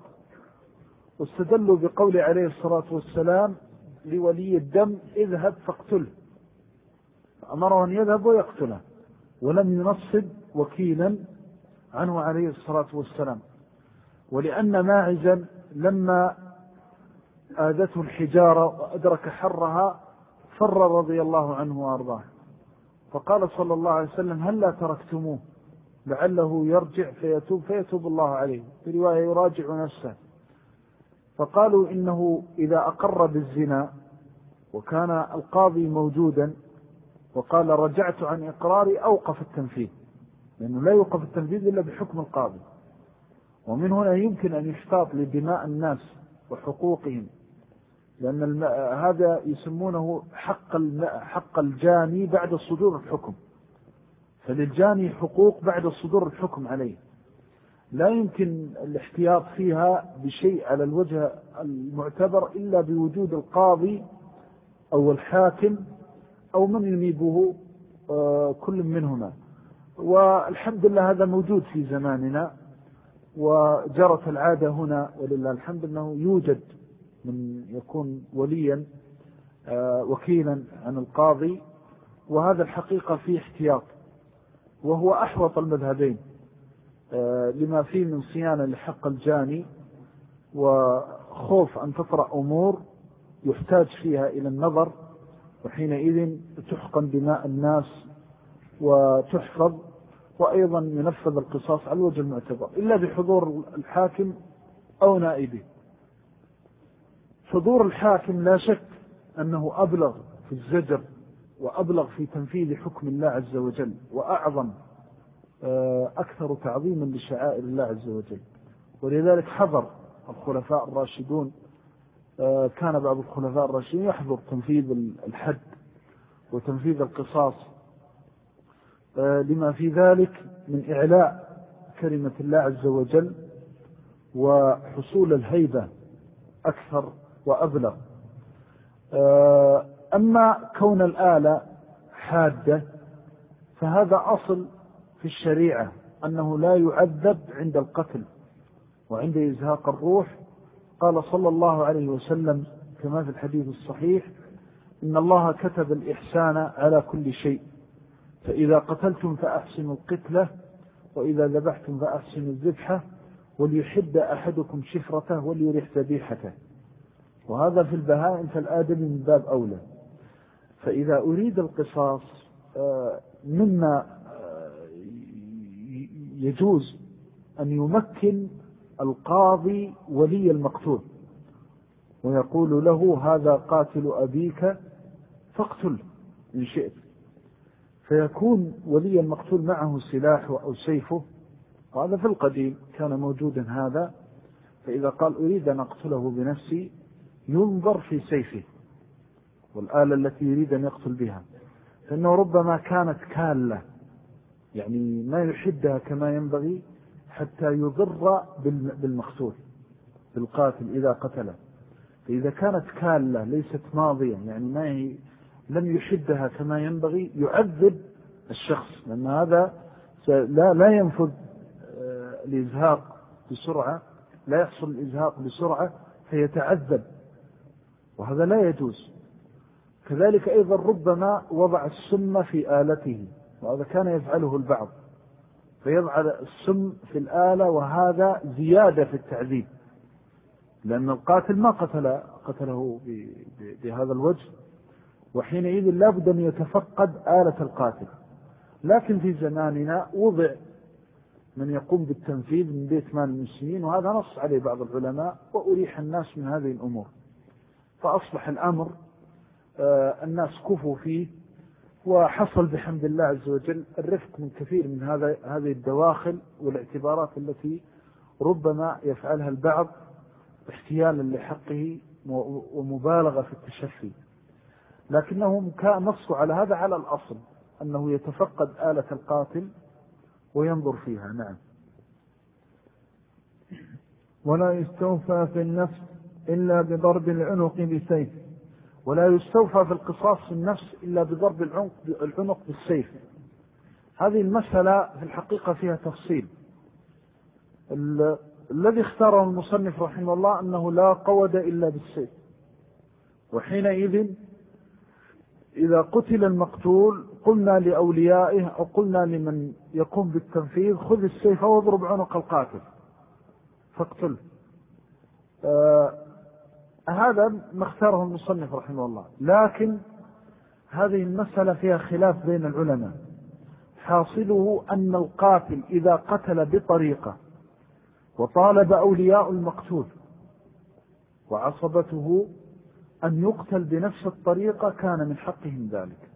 واستدلوا بقول عليه الصلاة والسلام لولي الدم اذهب فاقتله. أمره أن يذهب ويقتله ولم ينصب وكيلا عنه عليه الصلاة والسلام. ولأن ماعزا لما آذته الحجارة وأدرك حرها فر رضي الله عنه وأرضاه. فقال صلى الله عليه وسلم هل لا تركتموه؟ لعله يرجع فيتوب فيتوب الله عليه. في رواية يراجع نفسه. فقالوا إنه إذا أقر بالزنا وكان القاضي موجودا وقال رجعت عن إقراري أوقف التنفيذ لأنه لا يوقف التنفيذ إلا بحكم القاضي. ومن هنا يمكن أن يشتاط لدماء الناس وحقوقهم لأن هذا يسمونه حق حق الجاني بعد صدور الحكم. فللجاني حقوق بعد صدور الحكم عليه. لا يمكن الاحتياط فيها بشيء على الوجه المعتبر إلا بوجود القاضي أو الحاكم أو من ينيبه آه، كل منهما. والحمد لله هذا موجود في زماننا وجرت العادة هنا ولله الحمد أنه يوجد من يكون وليا آه، وكيلا عن القاضي وهذا الحقيقة فيه احتياط وهو أحوط المذهبين آه، لما فيه من صيانة لحق الجاني وخوف أن تطرأ أمور يحتاج فيها إلى النظر وحينئذ تحقن دماء الناس وتحفظ وأيضا ينفذ القصاص على الوجه المعتبر إلا بحضور الحاكم أو نائبه. حضور الحاكم لا شك أنه أبلغ في الزجر وأبلغ في تنفيذ حكم الله عز وجل وأعظم آه، أكثر تعظيما لشعائر الله عز وجل. ولذلك حضر الخلفاء الراشدون كان بعض الخلفاء الراشدين يحضر تنفيذ الحد وتنفيذ القصاص. آه، لما في ذلك من إعلاء كلمة الله عز وجل وحصول الهيبة أكثر وأبلغ. آه، أما كون الآلة حادة فهذا أصل في الشريعة أنه لا يعذب عند القتل وعند إزهاق الروح قال صلى الله عليه وسلم كما في الحديث الصحيح إن الله كتب الإحسان على كل شيء فإذا قتلتم فأحسنوا القتلة وإذا ذبحتم فأحسنوا الذبحة وليحد أحدكم شفرته وليرح ذبيحته. وهذا في البهائم فالآدم من باب أولى. فإذا أريد القصاص آه، مما آه، يجوز أن يمكن القاضي ولي المقتول. ويقول له هذا قاتل أبيك فاقتل إن شئت. فيكون ولي المقتول معه سلاح أو سيفه. وهذا في القديم كان موجودا هذا. فإذا قال أريد أن أقتله بنفسي ينظر في سيفه. والآلة التي يريد أن يقتل بها. فإنه ربما كانت كالة. يعني ما يحدها كما ينبغي. حتى يضر بالمقتول بالقاتل إذا قتله. فإذا كانت كالة ليست ماضية يعني ما هي لم يحدها كما ينبغي يعذب الشخص. لأن هذا لا, لا ينفذ آه، الإزهاق بسرعة لا يحصل الإزهاق بسرعة فيتعذب. وهذا لا يجوز. كذلك أيضا ربما وضع السم في آلته وهذا كان يفعله البعض. فيضع السم في الآلة وهذا زيادة في التعذيب. لأن القاتل ما قتل قتله بهذا الوجه. وحينئذ لابد أن يتفقد آلة القاتل. لكن في زماننا وضع من يقوم بالتنفيذ من بيت مال المسلمين وهذا نص عليه بعض العلماء وأريح الناس من هذه الأمور. فأصبح الأمر آه، الناس كفوا فيه وحصل بحمد الله عز وجل الرفق من كثير من هذا هذه الدواخل والاعتبارات التي ربما يفعلها البعض احتيالا لحقه ومبالغة في التشفي. لكنهم نصوا على هذا على الأصل أنه يتفقد آلة القاتل وينظر فيها. نعم. ولا يستوفى في النفس إلا بضرب العنق بسيف. ولا يستوفى في القصاص في النفس إلا بضرب العنق, العنق بالسيف. هذه المسألة في الحقيقة فيها تفصيل. الذي اختاره المصنف رحمه الله أنه لا قود إلا بالسيف. وحينئذ إذا قتل المقتول قلنا لأوليائه أو قلنا لمن يقوم بالتنفيذ خذ السيف واضرب عنق القاتل. فاقتله. آه هذا ما اختاره المصنف رحمه الله. لكن هذه المسألة فيها خلاف بين العلماء. حاصله أن القاتل إذا قتل بطريقة وطالب أولياء المقتول وعصبته أن يقتل بنفس الطريقة كان من حقهم ذلك.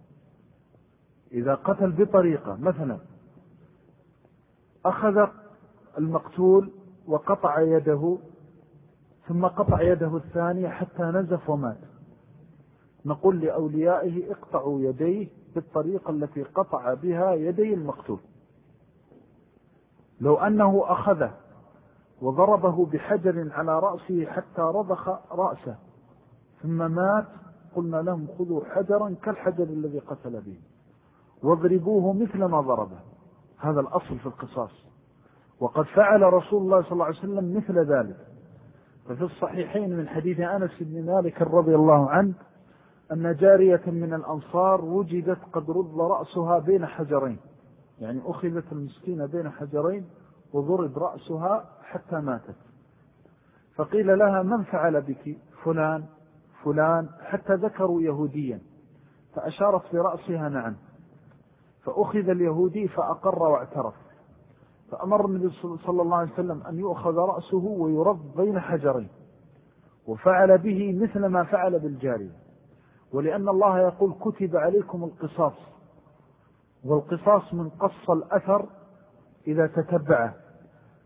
إذا قتل بطريقة مثلا أخذ المقتول وقطع يده ثم قطع يده الثانية حتى نزف ومات. نقول لأوليائه اقطعوا يديه بالطريقة التي قطع بها يدي المقتول. لو أنه أخذه وضربه بحجر على رأسه حتى رضخ رأسه ثم مات قلنا لهم خذوا حجرا كالحجر الذي قتل به. واضربوه مثل ما ضربه. هذا الأصل في القصاص. وقد فعل رسول الله صلى الله عليه وسلم مثل ذلك. ففي الصحيحين من حديث أنس بن مالك رضي الله عنه أن جارية من الأنصار وجدت قد رض رأسها بين حجرين. يعني أخذت المسكينة بين حجرين وضرب رأسها حتى ماتت. فقيل لها من فعل بك؟ فلان فلان حتى ذكروا يهوديا. فأشارت برأسها نعم. فأخذ اليهودي فأقر واعترف. فأمر النبي صلى الله عليه وسلم أن يؤخذ رأسه ويرض بين حجرين وفعل به مثل ما فعل بالجارية. ولأن الله يقول كتب عليكم القصاص والقصاص من قص الأثر إذا تتبعه.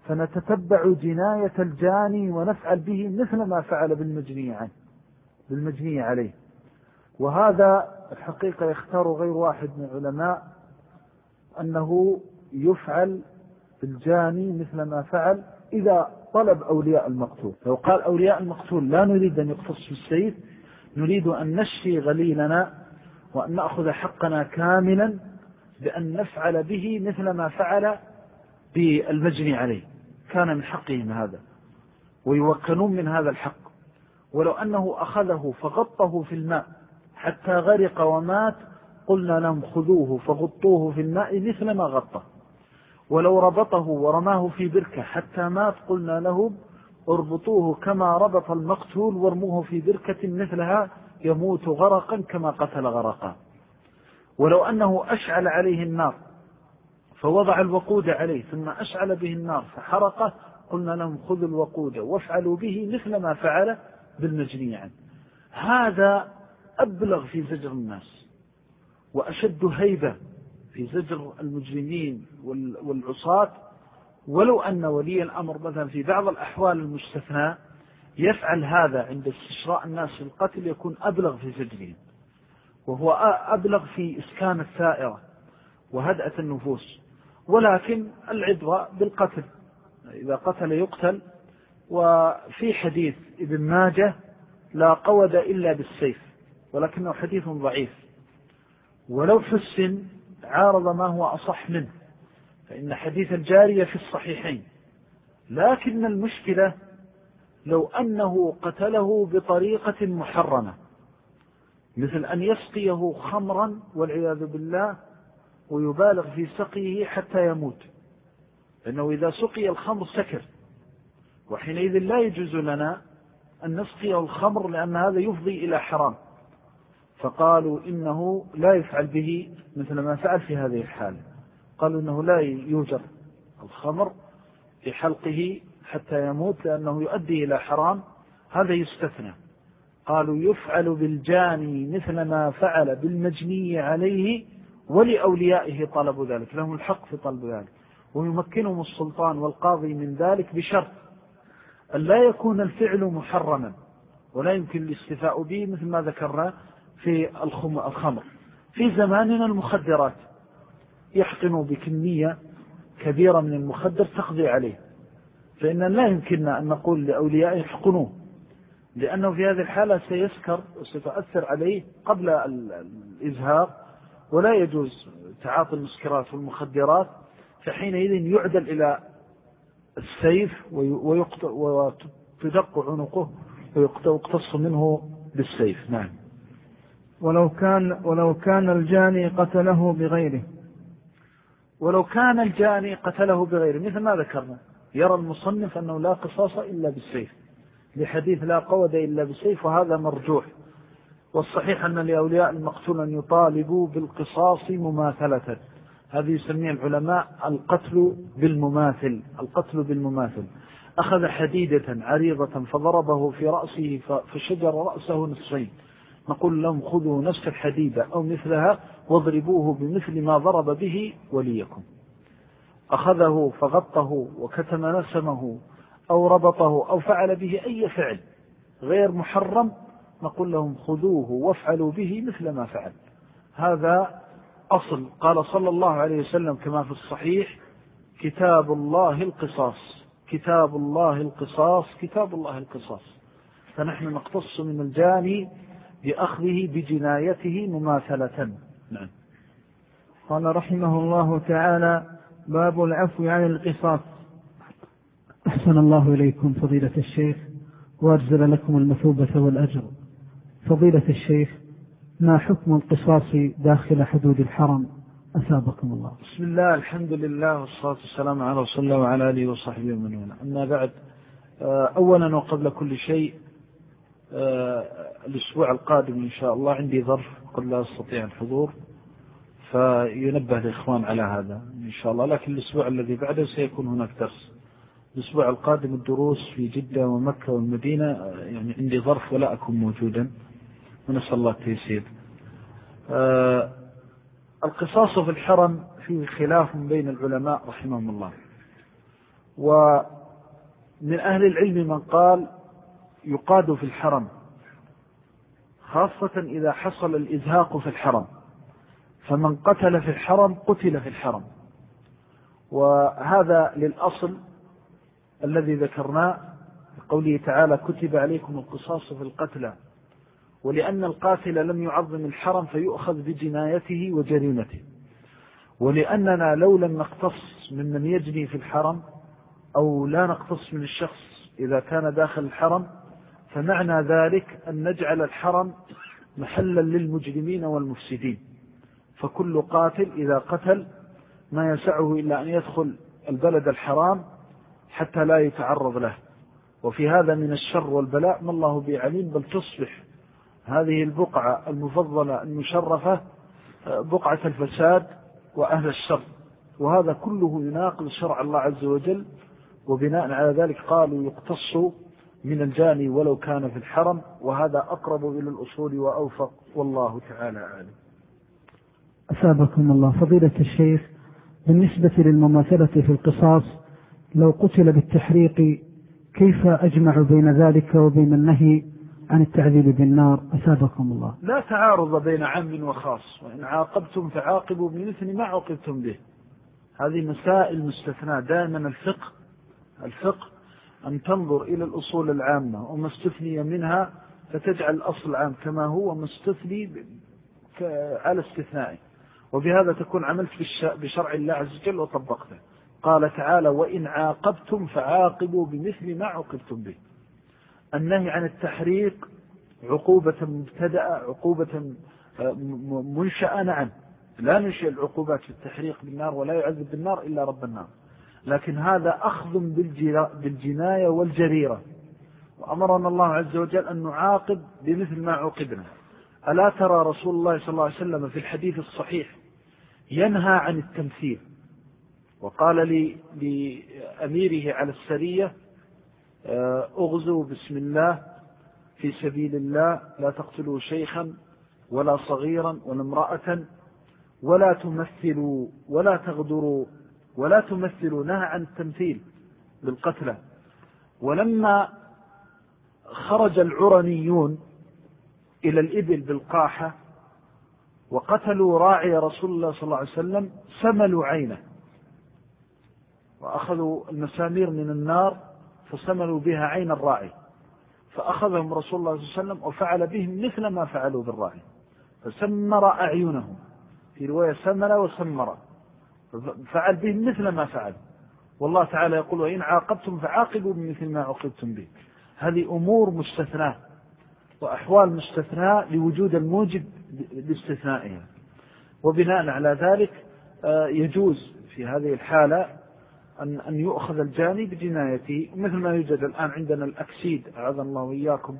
فنتتبع جناية الجاني ونفعل به مثل ما فعل بالمجني عنه بالمجني عليه. وهذا الحقيقة يختار غير واحد من العلماء أنه يفعل بالجاني مثل ما فعل إذا طلب أولياء المقتول. لو قال أولياء المقتول لا نريد أن يقتص بالسيف نريد أن نشفي غليلنا وأن نأخذ حقنا كاملا بأن نفعل به مثل ما فعل بالمجني عليه. كان من حقهم هذا ويوكلون من هذا الحق. ولو أنه أخذه فغطه في الماء حتى غرق ومات قلنا لهم خذوه فغطوه في الماء مثل ما غطى. ولو ربطه ورماه في بركة حتى مات قلنا لهم اربطوه كما ربط المقتول وارموه في بركة مثلها يموت غرقا كما قتل غرقا. ولو أنه أشعل عليه النار فوضع الوقود عليه ثم أشعل به النار فحرقه قلنا لهم خذوا الوقود وافعلوا به مثل ما فعل بالمجني عنه. هذا أبلغ في زجر الناس وأشد هيبة في زجر المجرمين والعصاة. ولو أن ولي الأمر مثلا في بعض الأحوال المستثناء يفعل هذا عند استشراء الناس في القتل يكون أبلغ في زجرهم وهو أبلغ في إسكان الثائرة وهدأة النفوس. ولكن العبرة بالقتل إذا قتل يقتل. وفي حديث ابن ماجه لا قود إلا بالسيف ولكنه حديث ضعيف. ولو حسن عارض ما هو أصح منه فإن حديث الجارية في الصحيحين. لكن المشكلة لو أنه قتله بطريقة محرمة مثل أن يسقيه خمرا والعياذ بالله ويبالغ في سقيه حتى يموت. لأنه إذا سقي الخمر سكر وحينئذ لا يجوز لنا أن نسقيه الخمر لأن هذا يفضي إلى حرام. فقالوا إنه لا يفعل به مثل ما فعل في هذه الحالة. قالوا إنه لا يوجر الخمر في حلقه حتى يموت لأنه يؤدي إلى حرام. هذا يستثنى. قالوا يفعل بالجاني مثل ما فعل بالمجني عليه ولأوليائه طلبوا ذلك. لهم الحق في طلب ذلك. ويمكنهم السلطان والقاضي من ذلك بشرط أن لا يكون الفعل محرما ولا يمكن الاستفاء به مثل ما ذكرنا في الخمر. في زماننا المخدرات يحقنوا بكمية كبيرة من المخدر تقضي عليه. فإن لا يمكننا أن نقول لأوليائه يحقنوه لأنه في هذه الحالة سيسكر وستؤثر عليه قبل الإزهاق ولا يجوز تعاطي المسكرات والمخدرات فحينئذ يعدل إلى السيف وتدق عنقه ويقتص منه بالسيف. نعم. ولو كان, ولو كان الجاني قتله بغيره. ولو كان الجاني قتله بغيره مثل ما ذكرنا يرى المصنف أنه لا قصاص إلا بالسيف لحديث لا قود إلا بالسيف وهذا مرجوح. والصحيح أن لأولياء المقتول أن يطالبوا بالقصاص مماثلة. هذه يسميه العلماء القتل بالمماثل القتل بالمماثل. أخذ حديدة عريضة فضربه في رأسه فشجر رأسه نصفين. نقول لهم خذوا نفس الحديدة أو مثلها واضربوه بمثل ما ضرب به وليكم. أخذه فغطه وكتم نسمه أو ربطه أو فعل به أي فعل غير محرم نقول لهم خذوه وافعلوا به مثل ما فعل. هذا أصل. قال صلى الله عليه وسلم كما في الصحيح كتاب الله القصاص كتاب الله القصاص كتاب الله القصاص. فنحن نقتص من الجاني بأخذه بجنايته مماثلة. نعم. قال رحمه الله تعالى باب العفو عن القصاص. أحسن الله إليكم فضيلة الشيخ وأجزل لكم المثوبة والأجر. فضيلة الشيخ ما حكم القصاص داخل حدود الحرم؟ أثابكم الله. بسم الله الحمد لله والصلاة والسلام على رسول الله وعلى آله وصحبه ومن والاه. أما بعد آه، أولا وقبل كل شيء الأسبوع القادم إن شاء الله عندي ظرف قد لا أستطيع الحضور فينبه الإخوان على هذا إن شاء الله لكن الأسبوع الذي بعده سيكون هناك درس. الأسبوع القادم الدروس في جدة ومكة والمدينة يعني عندي ظرف ولا أكون موجودا ونسأل الله التيسير. آه القصاص في الحرم فيه خلاف بين العلماء رحمهم الله. ومن أهل العلم من قال يقاد في الحرم خاصة إذا حصل الإزهاق في الحرم. فمن قتل في الحرم قتل في الحرم. وهذا للأصل الذي ذكرناه قوله تعالى كتب عليكم القصاص في القتلى ولأن القاتل لم يعظم الحرم فيؤخذ بجنايته وجريمته. ولأننا لو لم نقتص ممن يجني في الحرم أو لا نقتص من الشخص إذا كان داخل الحرم فمعنى ذلك أن نجعل الحرم محلا للمجرمين والمفسدين. فكل قاتل إذا قتل ما يسعه إلا أن يدخل البلد الحرام حتى لا يتعرض له. وفي هذا من الشر والبلاء ما الله بعليم بل تصبح هذه البقعة المفضلة المشرفة بقعة الفساد وأهل الشر. وهذا كله يناقض شرع الله عز وجل وبناء على ذلك قالوا يقتص من الجاني ولو كان في الحرم وهذا أقرب إلى الأصول وأوفق. والله تعالى أعلم. أثابكم الله. فضيلة الشيخ بالنسبة للمماثلة في القصاص لو قتل بالتحريق كيف أجمع بين ذلك وبين النهي عن التعذيب بالنار؟ أثابكم الله. لا تعارض بين عام وخاص. وإن عاقبتم فعاقبوا بمثل ما عوقبتم به. هذه مسائل مستثناة. دائما الفقه الفقه أن تنظر إلى الأصول العامة وما استثني منها فتجعل الأصل العام كما هو مستثني على استثنائه وبهذا تكون عملت بشرع الله عز وجل وطبقته. قال تعالى وإن عاقبتم فعاقبوا بمثل ما عوقبتم به. النهي عن التحريق عقوبة مبتدأة عقوبة آه، منشأة نعم. لا ننشئ العقوبات في التحريق بالنار ولا يعذب بالنار إلا رب النار. لكن هذا أخذ بالجناية والجريرة. وأمرنا الله عز وجل أن نعاقب بمثل ما عوقبنا. ألا ترى رسول الله صلى الله عليه وسلم في الحديث الصحيح ينهى عن التمثيل؟ وقال لأميره على السرية آه، أغزوا بسم الله في سبيل الله لا تقتلوا شيخا ولا صغيرا ولا امرأة ولا تمثلوا ولا تغدروا ولا تمثلوا نهى عن التمثيل بالقتلى ولما خرج العرنيون إلى الإبل بالقاحة وقتلوا راعي رسول الله صلى الله عليه وسلم سملوا عينه وأخذوا المسامير من النار فسملوا بها عين الراعي. فأخذهم رسول الله صلى الله عليه وسلم وفعل بهم مثل ما فعلوا بالراعي. فسمر أعينهم. في رواية سمل وسمر. فعل بهم مثل ما فعل. والله تعالى يقول وإن عاقبتم فعاقبوا بمثل ما عوقبتم به. هذه أمور مستثناة وأحوال مستثناء لوجود الموجب لاستثنائها. وبناء على ذلك آه، يجوز في هذه الحالة أن, أن يؤخذ الجاني بجنايته مثل ما يوجد الآن عندنا الأكسيد أعاذ الله وإياكم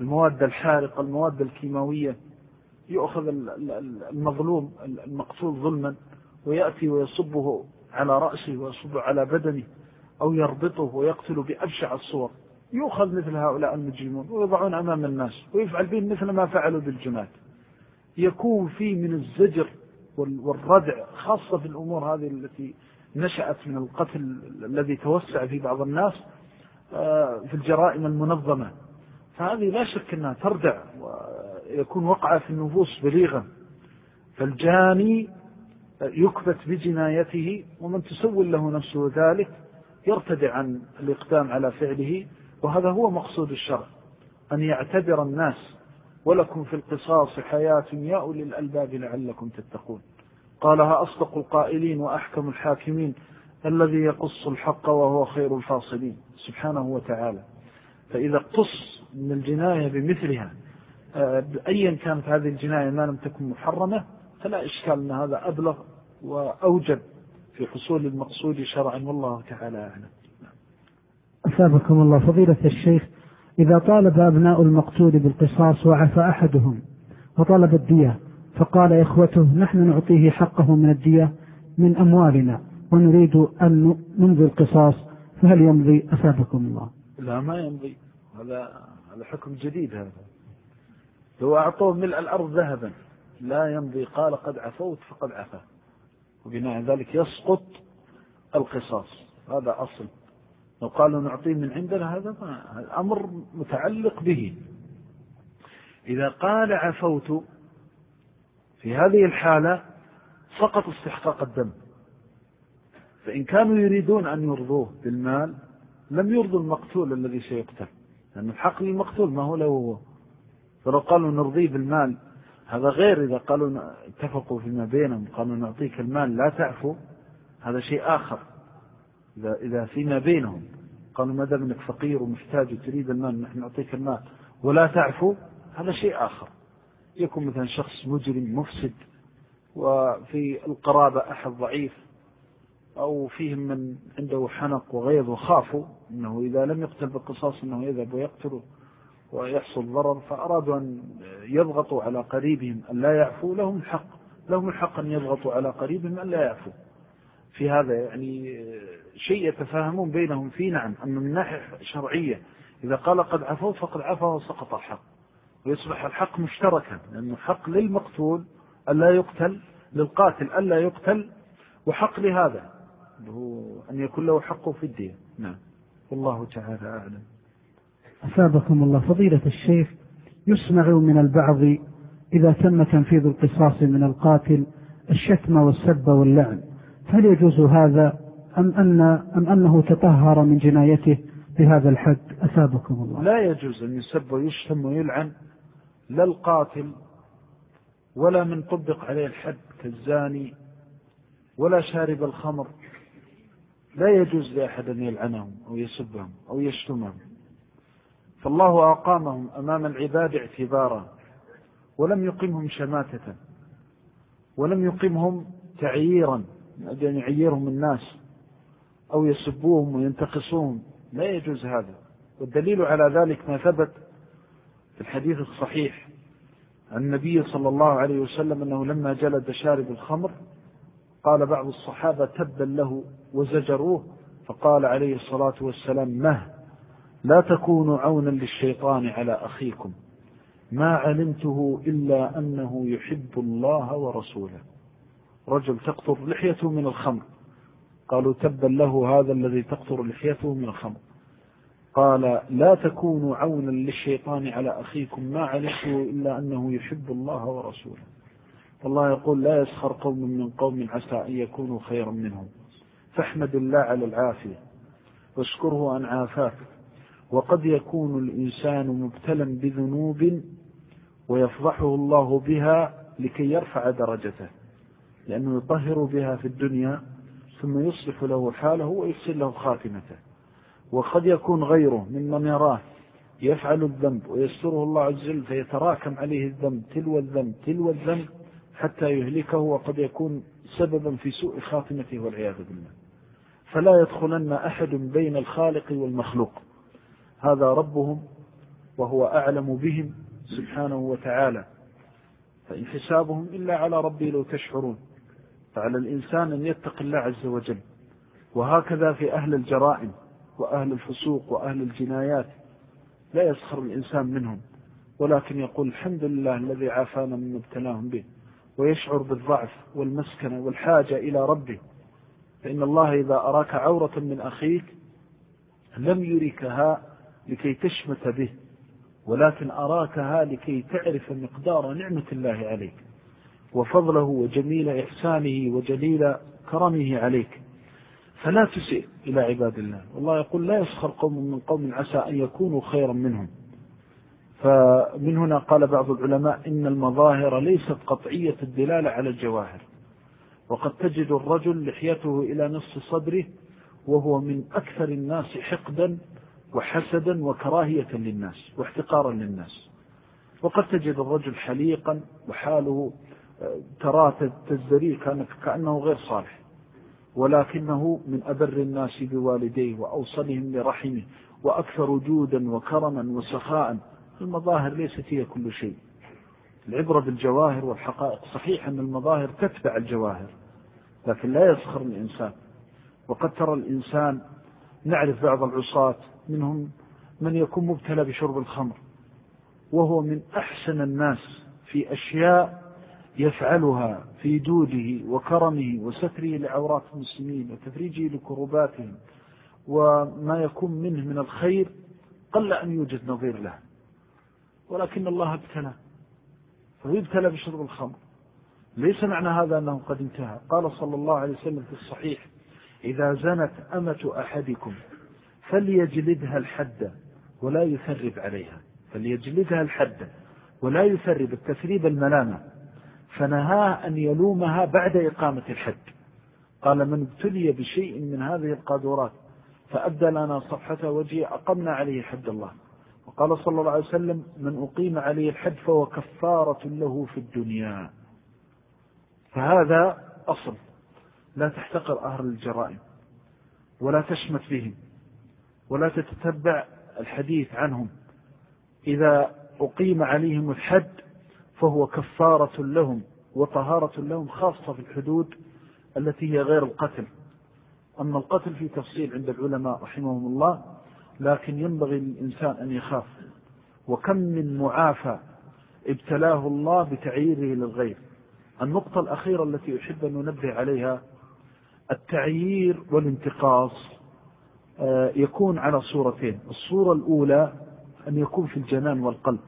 المواد الحارقة المواد الكيماوية يؤخذ المظلوم المقتول ظلما. ويأتي ويصبه على رأسه ويصبه على بدنه أو يربطه ويقتل بأبشع الصور. يؤخذ مثل هؤلاء المجرمون ويضعون أمام الناس ويفعل بهم مثل ما فعلوا بالجماد. يكون فيه من الزجر والردع خاصة في الأمور هذه التي نشأت من القتل الذي توسع في بعض الناس آه، في الجرائم المنظمة. فهذه لا شك أنها تردع ويكون وقع في النفوس بليغا. فالجاني يكبت بجنايته ومن تسول له نفسه ذلك يرتدع عن الإقدام على فعله وهذا هو مقصود الشرع أن يعتبر الناس ولكم في القصاص حياة يا أولي الألباب لعلكم تتقون. قالها أصدق القائلين وأحكم الحاكمين الذي يقص الحق وهو خير الفاصلين. سبحانه وتعالى. فإذا اقتص من الجناية بمثلها آه، أيا كانت هذه الجناية ما لم تكن محرمة فلا إشكال أن هذا أبلغ وأوجب في حصول المقصود شرعا والله تعالى أعلم. أثابكم الله. فضيلة الشيخ إذا طالب أبناء المقتول بالقصاص وعفى أحدهم وطلب الدية فقال إخوته نحن نعطيه حقه من الدية من أموالنا ونريد أن نمضي القصاص فهل يمضي؟ أثابكم الله. لا ما يمضي. هذا هذا حكم جديد هذا. لو أعطوه ملء الأرض ذهبا. لا يمضي. قال قد عفوت فقد عفا. وبناء ذلك يسقط القصاص. هذا أصل. لو قالوا نعطيه من عندنا هذا الأمر متعلق به. إذا قال عفوت في هذه الحالة سقط استحقاق الدم. فإن كانوا يريدون أن يرضوه بالمال لم يرضوا المقتول الذي سيقتل. لأن الحق للمقتول ما هو له هو. فلو قالوا نرضيه بالمال هذا غير إذا قالوا اتفقوا فيما بينهم قالوا نعطيك المال لا تعفو هذا شيء آخر. إذا, إذا فيما بينهم قالوا ما دام إنك فقير ومحتاج وتريد المال نحن نعطيك المال ولا تعفو هذا شيء آخر. يكون مثلا شخص مجرم مفسد وفي القرابة أحد ضعيف أو فيهم من عنده حنق وغيظ وخافوا أنه إذا لم يقتل بالقصاص أنه يذهب ويقتله. ويحصل ضرر فأرادوا أن يضغطوا على قريبهم أن لا يعفوا لهم الحق لهم الحق أن يضغطوا على قريبهم أن لا يعفوا في هذا يعني شيء يتفاهمون بينهم فيه نعم أما من ناحية شرعية إذا قال قد عفوت فقد عفا وسقط الحق ويصبح الحق مشتركا لأنه حق للمقتول ألا يقتل للقاتل ألا يقتل وحق لهذا أن يكون له حقه في الدين. نعم. والله تعالى أعلم. أثابكم الله. فضيلة الشيخ يسمع من البعض إذا تم تنفيذ القصاص من القاتل الشتم والسب واللعن. هل يجوز هذا أم, أن أم أنه تطهر من جنايته بهذا الحد؟ أثابكم الله. لا يجوز أن يسب ويشتم ويلعن لا القاتل ولا من طبق عليه الحد كالزاني ولا شارب الخمر. لا يجوز لأحد أن يلعنهم أو يسبهم أو يشتمهم. فالله أقامهم أمام العباد اعتبارا ولم يقمهم شماتة ولم يقمهم تعييرا أن يعيرهم الناس أو يسبوهم وينتقصوهم لا يجوز هذا. والدليل على ذلك ما ثبت في الحديث الصحيح عن النبي صلى الله عليه وسلم أنه لما جلد شارب الخمر قال بعض الصحابة تبا له وزجروه فقال عليه الصلاة والسلام مه. لا تكونوا عونا للشيطان على أخيكم ما علمته إلا أنه يحب الله ورسوله. رجل تقطر لحيته من الخمر. قالوا تبا له هذا الذي تقطر لحيته من الخمر. قال لا تكونوا عونا للشيطان على أخيكم ما علمته إلا أنه يحب الله ورسوله. الله يقول لا يسخر قوم من قوم عسى أن يكونوا خيرا منهم. فاحمد الله على العافية. واشكره أن عافاك. وقد يكون الإنسان مبتلا بذنوب ويفضحه الله بها لكي يرفع درجته لأنه يطهر بها في الدنيا ثم يصلح له حاله ويحسن له خاتمته. وقد يكون غيره ممن يراه يفعل الذنب ويستره الله عز وجل فيتراكم عليه الذنب تلو الذنب تلو الذنب حتى يهلكه وقد يكون سببا في سوء خاتمته والعياذ بالله. فلا يدخلن أحد بين الخالق والمخلوق. هذا ربهم وهو أعلم بهم سبحانه وتعالى. فإن حسابهم إلا على ربي لو تشعرون فعلى الإنسان أن يتق الله عز وجل. وهكذا في أهل الجرائم وأهل الفسوق وأهل الجنايات. لا يسخر الإنسان منهم ولكن يقول الحمد لله الذي عافانا من ابتلاهم به ويشعر بالضعف والمسكنة والحاجة إلى ربه. فإن الله إذا أراك عورة من أخيك لم يركها لكي تشمت به ولكن أراكها لكي تعرف مقدار نعمة الله عليك وفضله وجميل إحسانه وجليل كرمه عليك. فلا تسئ إلى عباد الله. والله يقول لا يسخر قوم من قوم عسى أن يكونوا خيرا منهم. فمن هنا قال بعض العلماء إن المظاهر ليست قطعية الدلالة على الجواهر وقد تجد الرجل لحيته إلى نصف صدره وهو من أكثر الناس حقدا وحسدا وكراهية للناس واحتقارا للناس. وقد تجد الرجل حليقا وحاله آه، تراه تزدري كأنه غير صالح. ولكنه من أبر الناس بوالديه وأوصلهم لرحمه وأكثر جودا وكرما وسخاء. المظاهر ليست هي كل شيء. العبرة بالجواهر والحقائق صحيح أن المظاهر تتبع الجواهر لكن لا يسخر الإنسان. وقد ترى الإنسان نعرف بعض العصاة منهم من يكون مبتلى بشرب الخمر وهو من أحسن الناس في أشياء يفعلها في جوده وكرمه وستره لعورات المسلمين وتفريجه لكرباتهم وما يكون منه من الخير قل أن يوجد نظير له. ولكن الله ابتلى فيبتلى بشرب الخمر. ليس معنى هذا أنه قد انتهى. قال صلى الله عليه وسلم في الصحيح إذا زنت أمة أحدكم فليجلدها الحد ولا يثرب عليها. فليجلدها الحد ولا يثرب التثريب الملامة فنهاه أن يلومها بعد إقامة الحد. قال من ابتلي بشيء من هذه القادورات فأبدى لنا صفحة وجهه أقمنا عليه حد الله. وقال صلى الله عليه وسلم من أقيم عليه الحد فهو كفارة له في الدنيا. فهذا أصل. لا تحتقر أهل الجرائم ولا تشمت بهم ولا تتتبع الحديث عنهم. إذا أقيم عليهم الحد فهو كفارة لهم وطهارة لهم خاصة في الحدود التي هي غير القتل. أما القتل في تفصيل عند العلماء رحمهم الله لكن ينبغي للإنسان أن يخاف. وكم من معافى ابتلاه الله بتعييره للغير. النقطة الأخيرة التي أحب أن ننبه عليها التعيير والانتقاص آه، يكون على صورتين. الصورة الأولى أن يكون في الجنان والقلب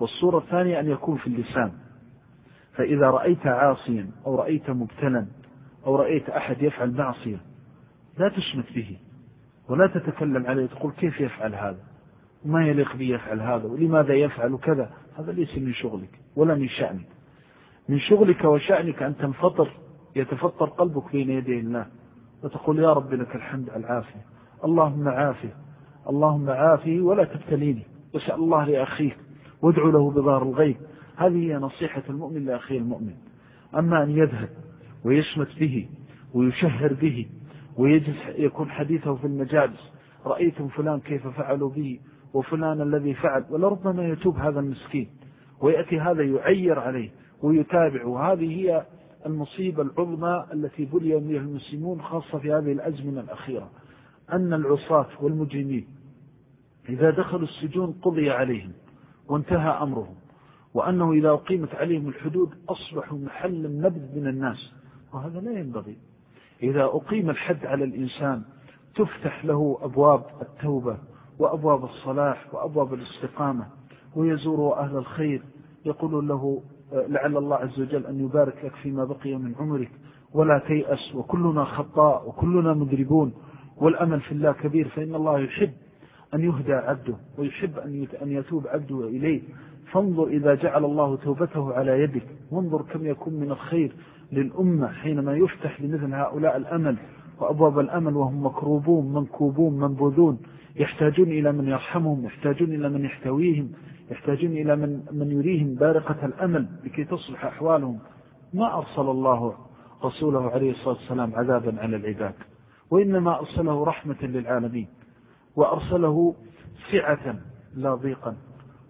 والصورة الثانية أن يكون في اللسان. فإذا رأيت عاصيا أو رأيت مبتلا أو رأيت أحد يفعل معصية لا تشمت به ولا تتكلم عليه تقول كيف يفعل هذا؟ وما يليق به يفعل هذا؟ ولماذا يفعل كذا؟ هذا ليس من شغلك ولا من شأنك. من شغلك وشأنك أن تنفطر يتفطر قلبك بين يدي الله وتقول يا رب لك الحمد على العافية. اللهم عافية اللهم عافيه ولا تبتليني. واسأل الله لأخيك وادعو له بظهر الغيب. هذه هي نصيحة المؤمن لأخيه المؤمن. أما أن يذهب ويشمت به ويشهر به ويجلس يكون حديثه في المجالس. رأيتم فلان كيف فعلوا به وفلان الذي فعل. ولربما يتوب هذا المسكين. ويأتي هذا يعير عليه ويتابع وهذه هي المصيبة العظمى التي بلي بها المسلمون خاصة في هذه الأزمنة الأخيرة أن العصاة والمجرمين إذا دخلوا السجون قضي عليهم وانتهى أمرهم وأنه إذا أقيمت عليهم الحدود أصبحوا محل النبذ من الناس وهذا لا ينبغي. إذا أقيم الحد على الإنسان تفتح له أبواب التوبة وأبواب الصلاح وأبواب الاستقامة ويزور أهل الخير يقول له لعل الله عز وجل أن يبارك لك فيما بقي من عمرك. ولا تيأس وكلنا خطاء وكلنا مدربون والأمل في الله كبير فإن الله يحب أن يهدى عبده ويحب أن يتوب عبده إليه. فانظر إذا جعل الله توبته على يدك. وانظر كم يكون من الخير للأمة حينما يفتح لمثل هؤلاء الأمل. وأبواب الأمل وهم مكروبون منكوبون منبوذون. يحتاجون إلى من يرحمهم يحتاجون إلى من يحتويهم. يحتاجون إلى من, من يريهم بارقة الأمل لكي تصلح أحوالهم. ما أرسل الله رسوله عليه الصلاة والسلام عذابا على العباد وإنما أرسله رحمة للعالمين وأرسله سعة لا ضيقا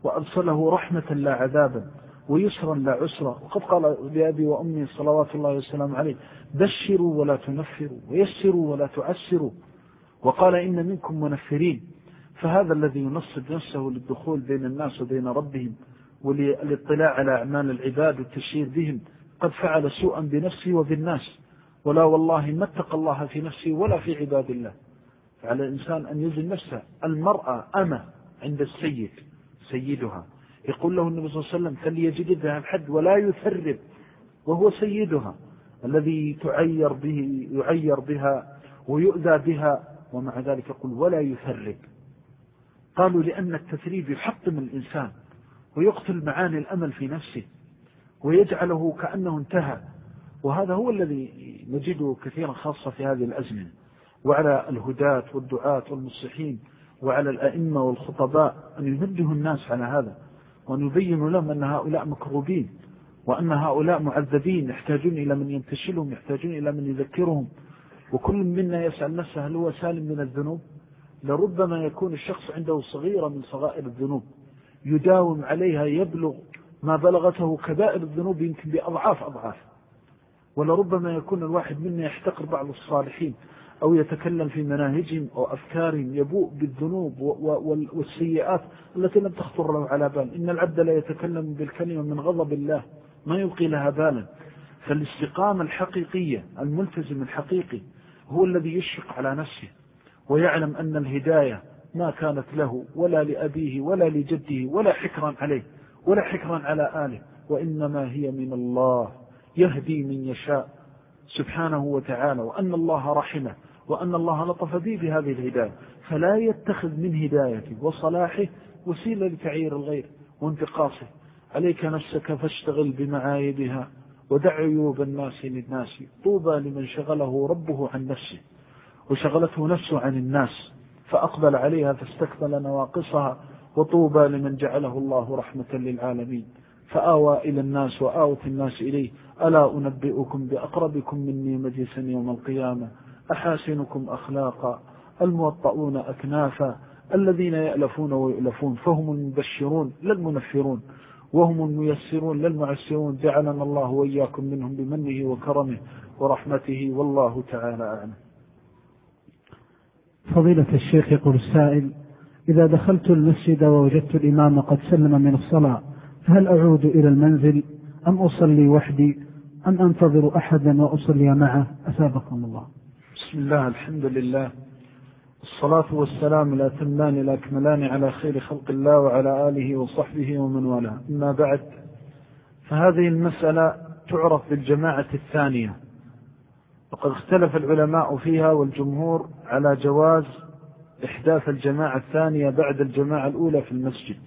وأرسله رحمة لا عذابا ويسرا لا عسرا. وقد قال لأبي وأمي صلوات الله والسلام عليه بشروا ولا تنفروا ويسروا ولا تعسروا. وقال إن منكم منفرين. فهذا الذي ينصب نفسه للدخول بين الناس وبين ربهم وللاطلاع على أعمال العباد والتشير بهم قد فعل سوءا بنفسه وبالناس. ولا والله ما اتقى الله في نفسه ولا في عباد الله. فعلى الإنسان أن يزن نفسه. المرأة أمة عند السيد سيدها. يقول له النبي صلى الله عليه وسلم فليجددها الحد ولا يثرب. وهو سيدها الذي تعير به يعير بها ويؤذى بها ومع ذلك يقول ولا يثرب. قالوا لأن التثريب يحطم الإنسان ويقتل معاني الأمل في نفسه ويجعله كأنه انتهى. وهذا هو الذي نجده كثيرا خاصة في هذه الأزمنة وعلى الهداة والدعاة والمصلحين وعلى الأئمة والخطباء أن ينبهوا الناس على هذا وأن يبينوا لهم أن هؤلاء مكروبين وأن هؤلاء معذبين يحتاجون إلى من ينتشلهم يحتاجون إلى من يذكرهم. وكل منا يسأل نفسه هل هو سالم من الذنوب؟ لربما يكون الشخص عنده صغيرة من صغائر الذنوب يداوم عليها يبلغ ما بلغته كبائر الذنوب يمكن بأضعاف أضعاف. ولربما يكون الواحد منا يحتقر بعض الصالحين أو يتكلم في مناهجهم أو أفكارهم يبوء بالذنوب والسيئات التي لم تخطر له على بال. إن العبد لا يتكلم بالكلمة من غضب الله ما يلقي لها بالا. فالاستقامة الحقيقية الملتزم الحقيقي هو الذي يشفق على نفسه. ويعلم أن الهداية ما كانت له ولا لأبيه ولا لجده ولا حكرا عليه ولا حكرا على آله وإنما هي من الله يهدي من يشاء سبحانه وتعالى وأن الله رحمه وأن الله لطف بي بهذه الهداية. فلا يتخذ من هدايته وصلاحه وسيلة لتعيير الغير وانتقاصه. عليك نفسك فاشتغل بمعايبها ودع عيوب الناس للناس. طوبى لمن شغله ربه عن نفسه. وشغلته نفسه عن الناس فأقبل عليها فاستكمل نواقصها وطوبى لمن جعله الله رحمة للعالمين. فآوى إلى الناس وآوت الناس إليه ألا أنبئكم بأقربكم مني مجلسا يوم القيامة؟ أحاسنكم أخلاقا؟ الموطؤون أكنافا؟ الذين يألفون ويؤلفون؟ فهم المبشرون للمنفرون وهم الميسرون للمعسرون جعلنا الله وإياكم منهم بمنه وكرمه ورحمته والله تعالى أعلم. فضيلة الشيخ يقول السائل إذا دخلت المسجد ووجدت الإمام قد سلم من الصلاة فهل أعود إلى المنزل؟ أم أصلي وحدي؟ أم أنتظر أحدا وأصلي معه؟ أثابكم الله. بسم الله الحمد لله. الصلاة والسلام لا تمان لا كملان على خير خلق الله وعلى آله وصحبه ومن والاه. أما بعد فهذه المسألة تعرف بالجماعة الثانية. وقد اختلف العلماء فيها والجمهور على جواز إحداث الجماعة الثانية بعد الجماعة الأولى في المسجد.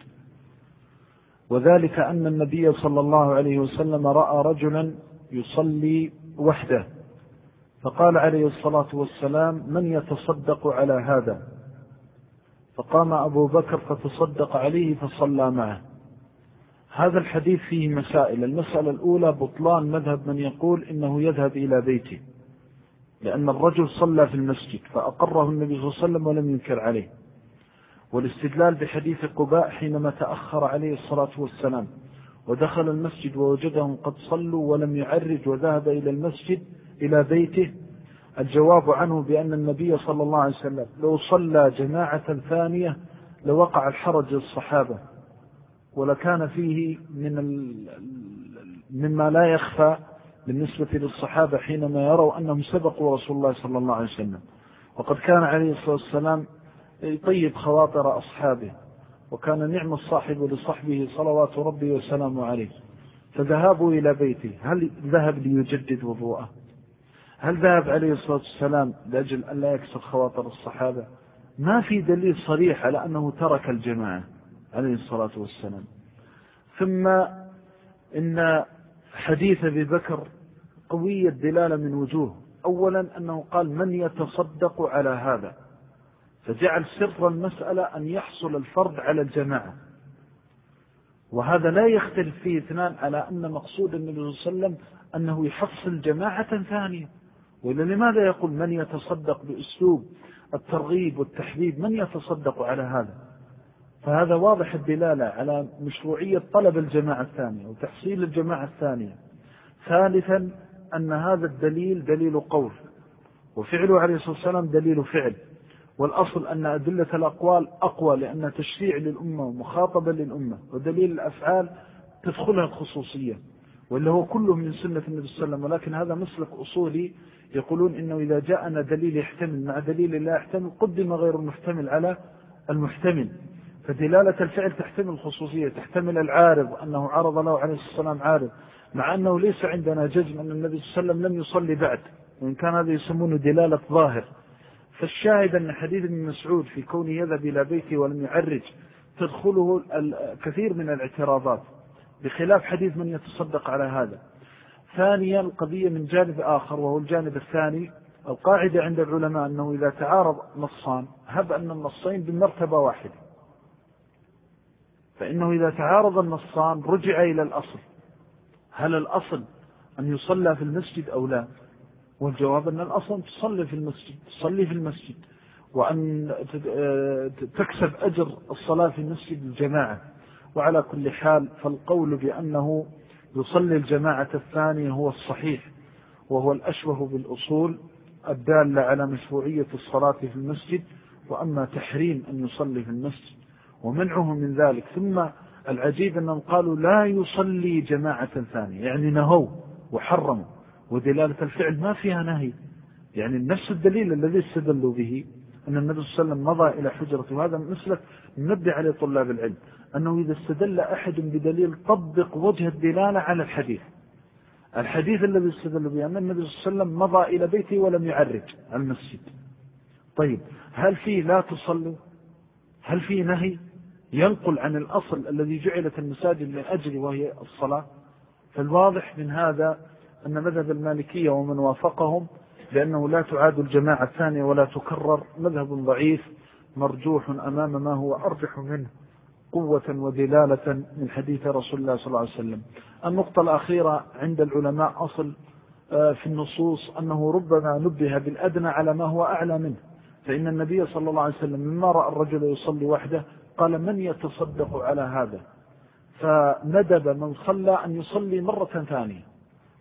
وذلك أن النبي صلى الله عليه وسلم رأى رجلا يصلي وحده فقال عليه الصلاة والسلام من يتصدق على هذا؟ فقام أبو بكر فتصدق عليه فصلى معه. هذا الحديث فيه مسائل. المسألة الأولى بطلان مذهب من يقول إنه يذهب إلى بيته. لأن الرجل صلى في المسجد فأقره النبي صلى الله عليه وسلم ولم ينكر عليه. والاستدلال بحديث قباء حينما تأخر عليه الصلاة والسلام ودخل المسجد ووجدهم قد صلوا ولم يعرج وذهب إلى المسجد إلى بيته الجواب عنه بأن النبي صلى الله عليه وسلم لو صلى جماعة ثانية لوقع الحرج للصحابة. ولكان فيه من مما لا يخفى بالنسبة للصحابة حينما يروا أنهم سبقوا رسول الله صلى الله عليه وسلم. وقد كان عليه الصلاة والسلام يطيب خواطر أصحابه وكان نعم الصاحب لصحبه صلوات ربي وسلامه عليه. فذهابوا إلى بيته. هل ذهب ليجدد وضوءه؟ هل ذهب عليه الصلاة والسلام لأجل أن لا يكسر خواطر الصحابة؟ ما في دليل صريح على أنه ترك الجماعة عليه الصلاة والسلام. ثم إن حديث أبي بكر قوي الدلالة من وجوه. أولا أنه قال من يتصدق على هذا؟ فجعل سر المسألة أن يحصل الفرد على الجماعة. وهذا لا يختلف فيه اثنان على أن مقصود النبي صلى الله عليه وسلم أنه يحصل جماعة ثانية. وإلا لماذا يقول من يتصدق بأسلوب الترغيب والتحبيب من يتصدق على هذا؟ فهذا واضح الدلالة على مشروعية طلب الجماعة الثانية وتحصيل الجماعة الثانية. ثالثا أن هذا الدليل دليل قول وفعله عليه الصلاة والسلام دليل فعل. والأصل أن أدلة الأقوال أقوى لأن تشريع للأمة ومخاطبة للأمة ودليل الأفعال تدخلها الخصوصية واللي هو كله من سنة النبي صلى الله عليه وسلم. ولكن هذا مسلك أصولي. يقولون إنه إذا جاءنا دليل يحتمل مع دليل لا يحتمل قدم غير المحتمل على المحتمل. فدلالة الفعل تحتمل الخصوصية تحتمل العارض أنه عرض له عليه والسلام عارض مع أنه ليس عندنا جزم أن النبي صلى الله عليه وسلم لم يصلي بعد وإن كان هذا يسمونه دلالة ظاهر. فالشاهد أن حديث ابن مسعود في كونه يذهب إلى بيته ولم يعرج تدخله كثير من الاعتراضات بخلاف حديث من يتصدق على هذا. ثانيا القضية من جانب آخر وهو الجانب الثاني القاعدة عند العلماء أنه إذا تعارض نصان هب أن النصين بمرتبة واحدة. فإنه إذا تعارض النصان رجع إلى الأصل. هل الأصل أن يصلى في المسجد أو لا؟ والجواب أن الأصل تصلي في المسجد تصلي في المسجد. وأن تكسب أجر الصلاة في المسجد الجماعة. وعلى كل حال فالقول بأنه يصلي الجماعة الثانية هو الصحيح. وهو الأشبه بالأصول الدالة على مشروعية الصلاة في المسجد. وأما تحريم أن يصلي في المسجد ومنعه من ذلك. ثم العجيب أنهم قالوا لا يصلي جماعة ثانية. يعني نهوا وحرموا. ودلالة الفعل ما فيها نهي. يعني نفس الدليل الذي استدلوا به أن النبي صلى الله عليه وسلم مضى إلى حجرة. وهذا مسلك نبدأ عليه طلاب العلم. أنه إذا استدل أحد بدليل طبق وجه الدلالة على الحديث. الحديث الذي استدل به أن النبي صلى الله عليه وسلم مضى إلى بيته ولم يعرج المسجد. طيب هل فيه لا تصلي؟ هل فيه نهي؟ ينقل عن الأصل الذي جعلت المساجد من أجل وهي الصلاة. فالواضح من هذا أن مذهب المالكية ومن وافقهم لأنه لا تعاد الجماعة الثانية ولا تكرر. مذهب ضعيف مرجوح أمام ما هو أرجح منه قوة ودلالة من حديث رسول الله صلى الله عليه وسلم. النقطة الأخيرة عند العلماء أصل آه، في النصوص أنه ربما نبه بالأدنى على ما هو أعلى منه. فإن النبي صلى الله عليه وسلم مما رأى الرجل يصلي وحده قال من يتصدق على هذا؟ فندب من صلى أن يصلي مرة ثانية.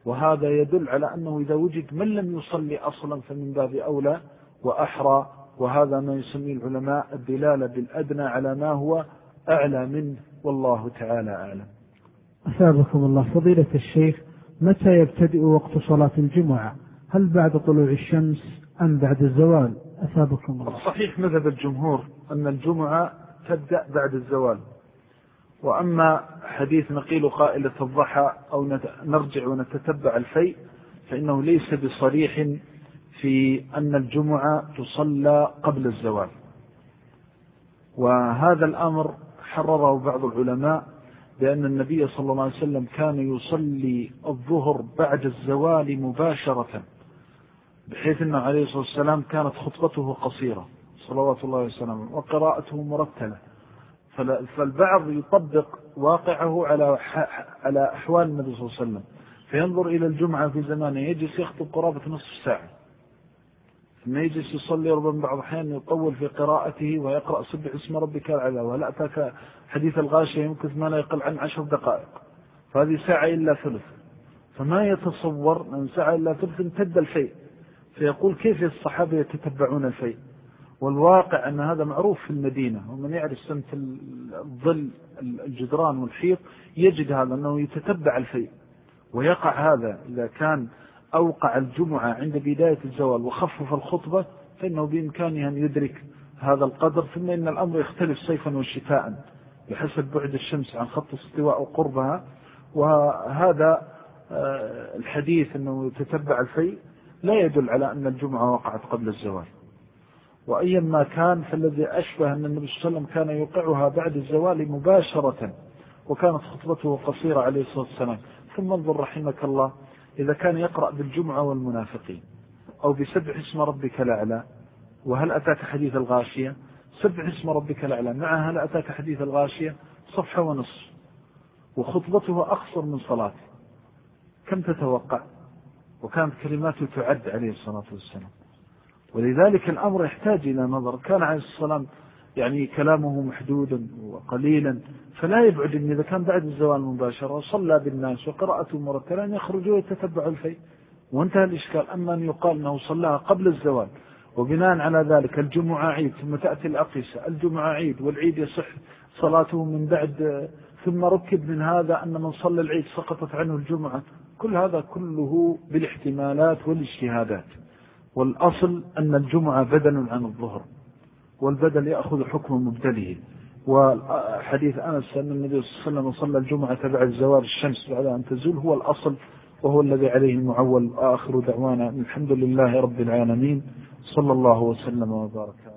وهذا يدل على أنه إذا وجد من لم يصلي أصلا فمن باب أولى وأحرى وهذا ما يسميه العلماء الدلالة بالأدنى على ما هو أعلى منه والله تعالى أعلم. أثابكم الله. فضيلة الشيخ متى يبتدئ وقت صلاة الجمعة؟ هل بعد طلوع الشمس أم بعد الزوال؟ أثابكم الله. صحيح مذهب الجمهور أن الجمعة تبدأ بعد الزوال. وأما حديث نقيل قائلة الضحى أو نرجع ونتتبع الفيء فإنه ليس بصريح في أن الجمعة تصلى قبل الزوال. وهذا الأمر حرره بعض العلماء بأن النبي صلى الله عليه وسلم كان يصلي الظهر بعد الزوال مباشرة بحيث أنه عليه الصلاة والسلام كانت خطبته قصيرة. صلوات الله وسلامه وقراءته مرتلة فالبعض يطبق واقعه على على أحوال النبي صلى الله عليه وسلم. فينظر إلى الجمعة في زمانه يجلس يخطب قرابة نصف ساعة. ثم يجلس يصلي ربما بعض الأحيان يطول في قراءته ويقرأ سبح اسم ربك العلا ولا أتاك حديث الغاشية يمكن ما لا يقل عن عشر دقائق. فهذه ساعة إلا ثلث. فما يتصور من ساعة إلا ثلث امتد الفيء فيقول كيف الصحابة يتتبعون الفيء والواقع أن هذا معروف في المدينة ومن يعرف سمت الظل الجدران والحيط يجد هذا أنه يتتبع الفيء ويقع هذا إذا كان أوقع الجمعة عند بداية الزوال وخفف الخطبة فإنه بإمكانه أن يدرك هذا القدر ثم إن الأمر يختلف صيفا وشتاء بحسب بعد الشمس عن خط استواء وقربها. وهذا آه، الحديث أنه يتتبع الفيء لا يدل على أن الجمعة وقعت قبل الزوال. وأيا ما كان فالذي أشبه أن النبي صلى الله عليه وسلم كان يوقعها بعد الزوال مباشرة وكانت خطبته قصيرة عليه الصلاة والسلام. ثم انظر رحمك الله إذا كان يقرأ بالجمعة والمنافقين أو بسبح اسم ربك الأعلى وهل أتاك حديث الغاشية؟ سبح اسم ربك الأعلى. مع هل أتاك حديث الغاشية؟ صفحة ونصف. وخطبته أقصر من صلاته. كم تتوقع؟ وكانت كلماته تعد عليه الصلاة والسلام. ولذلك الأمر يحتاج إلى نظر. كان عليه الصلاة يعني كلامه محدودا وقليلا فلا يبعد أن إذا كان بعد الزوال مباشرة وصلى بالناس وقرأته مرتلا يخرجوا ويتتبعوا الفيء. وانتهى الإشكال. أما أن يقال أنه صلاها قبل الزوال وبناء على ذلك الجمعة عيد ثم تأتي الأقيسة الجمعة عيد والعيد يصح صلاته من بعد ثم ركب من هذا أن من صلى العيد سقطت عنه الجمعة. كل هذا كله بالاحتمالات والاجتهادات. والأصل أن الجمعة بدل عن الظهر والبدل يأخذ حكم مبتله وحديث أنس أن النبي صلى الله عليه وسلم صلى الجمعة بعد زوال الشمس بعد أن تزول هو الأصل وهو الذي عليه المعول. آخر دعوانا الحمد لله رب العالمين. صلى الله وسلم وبارك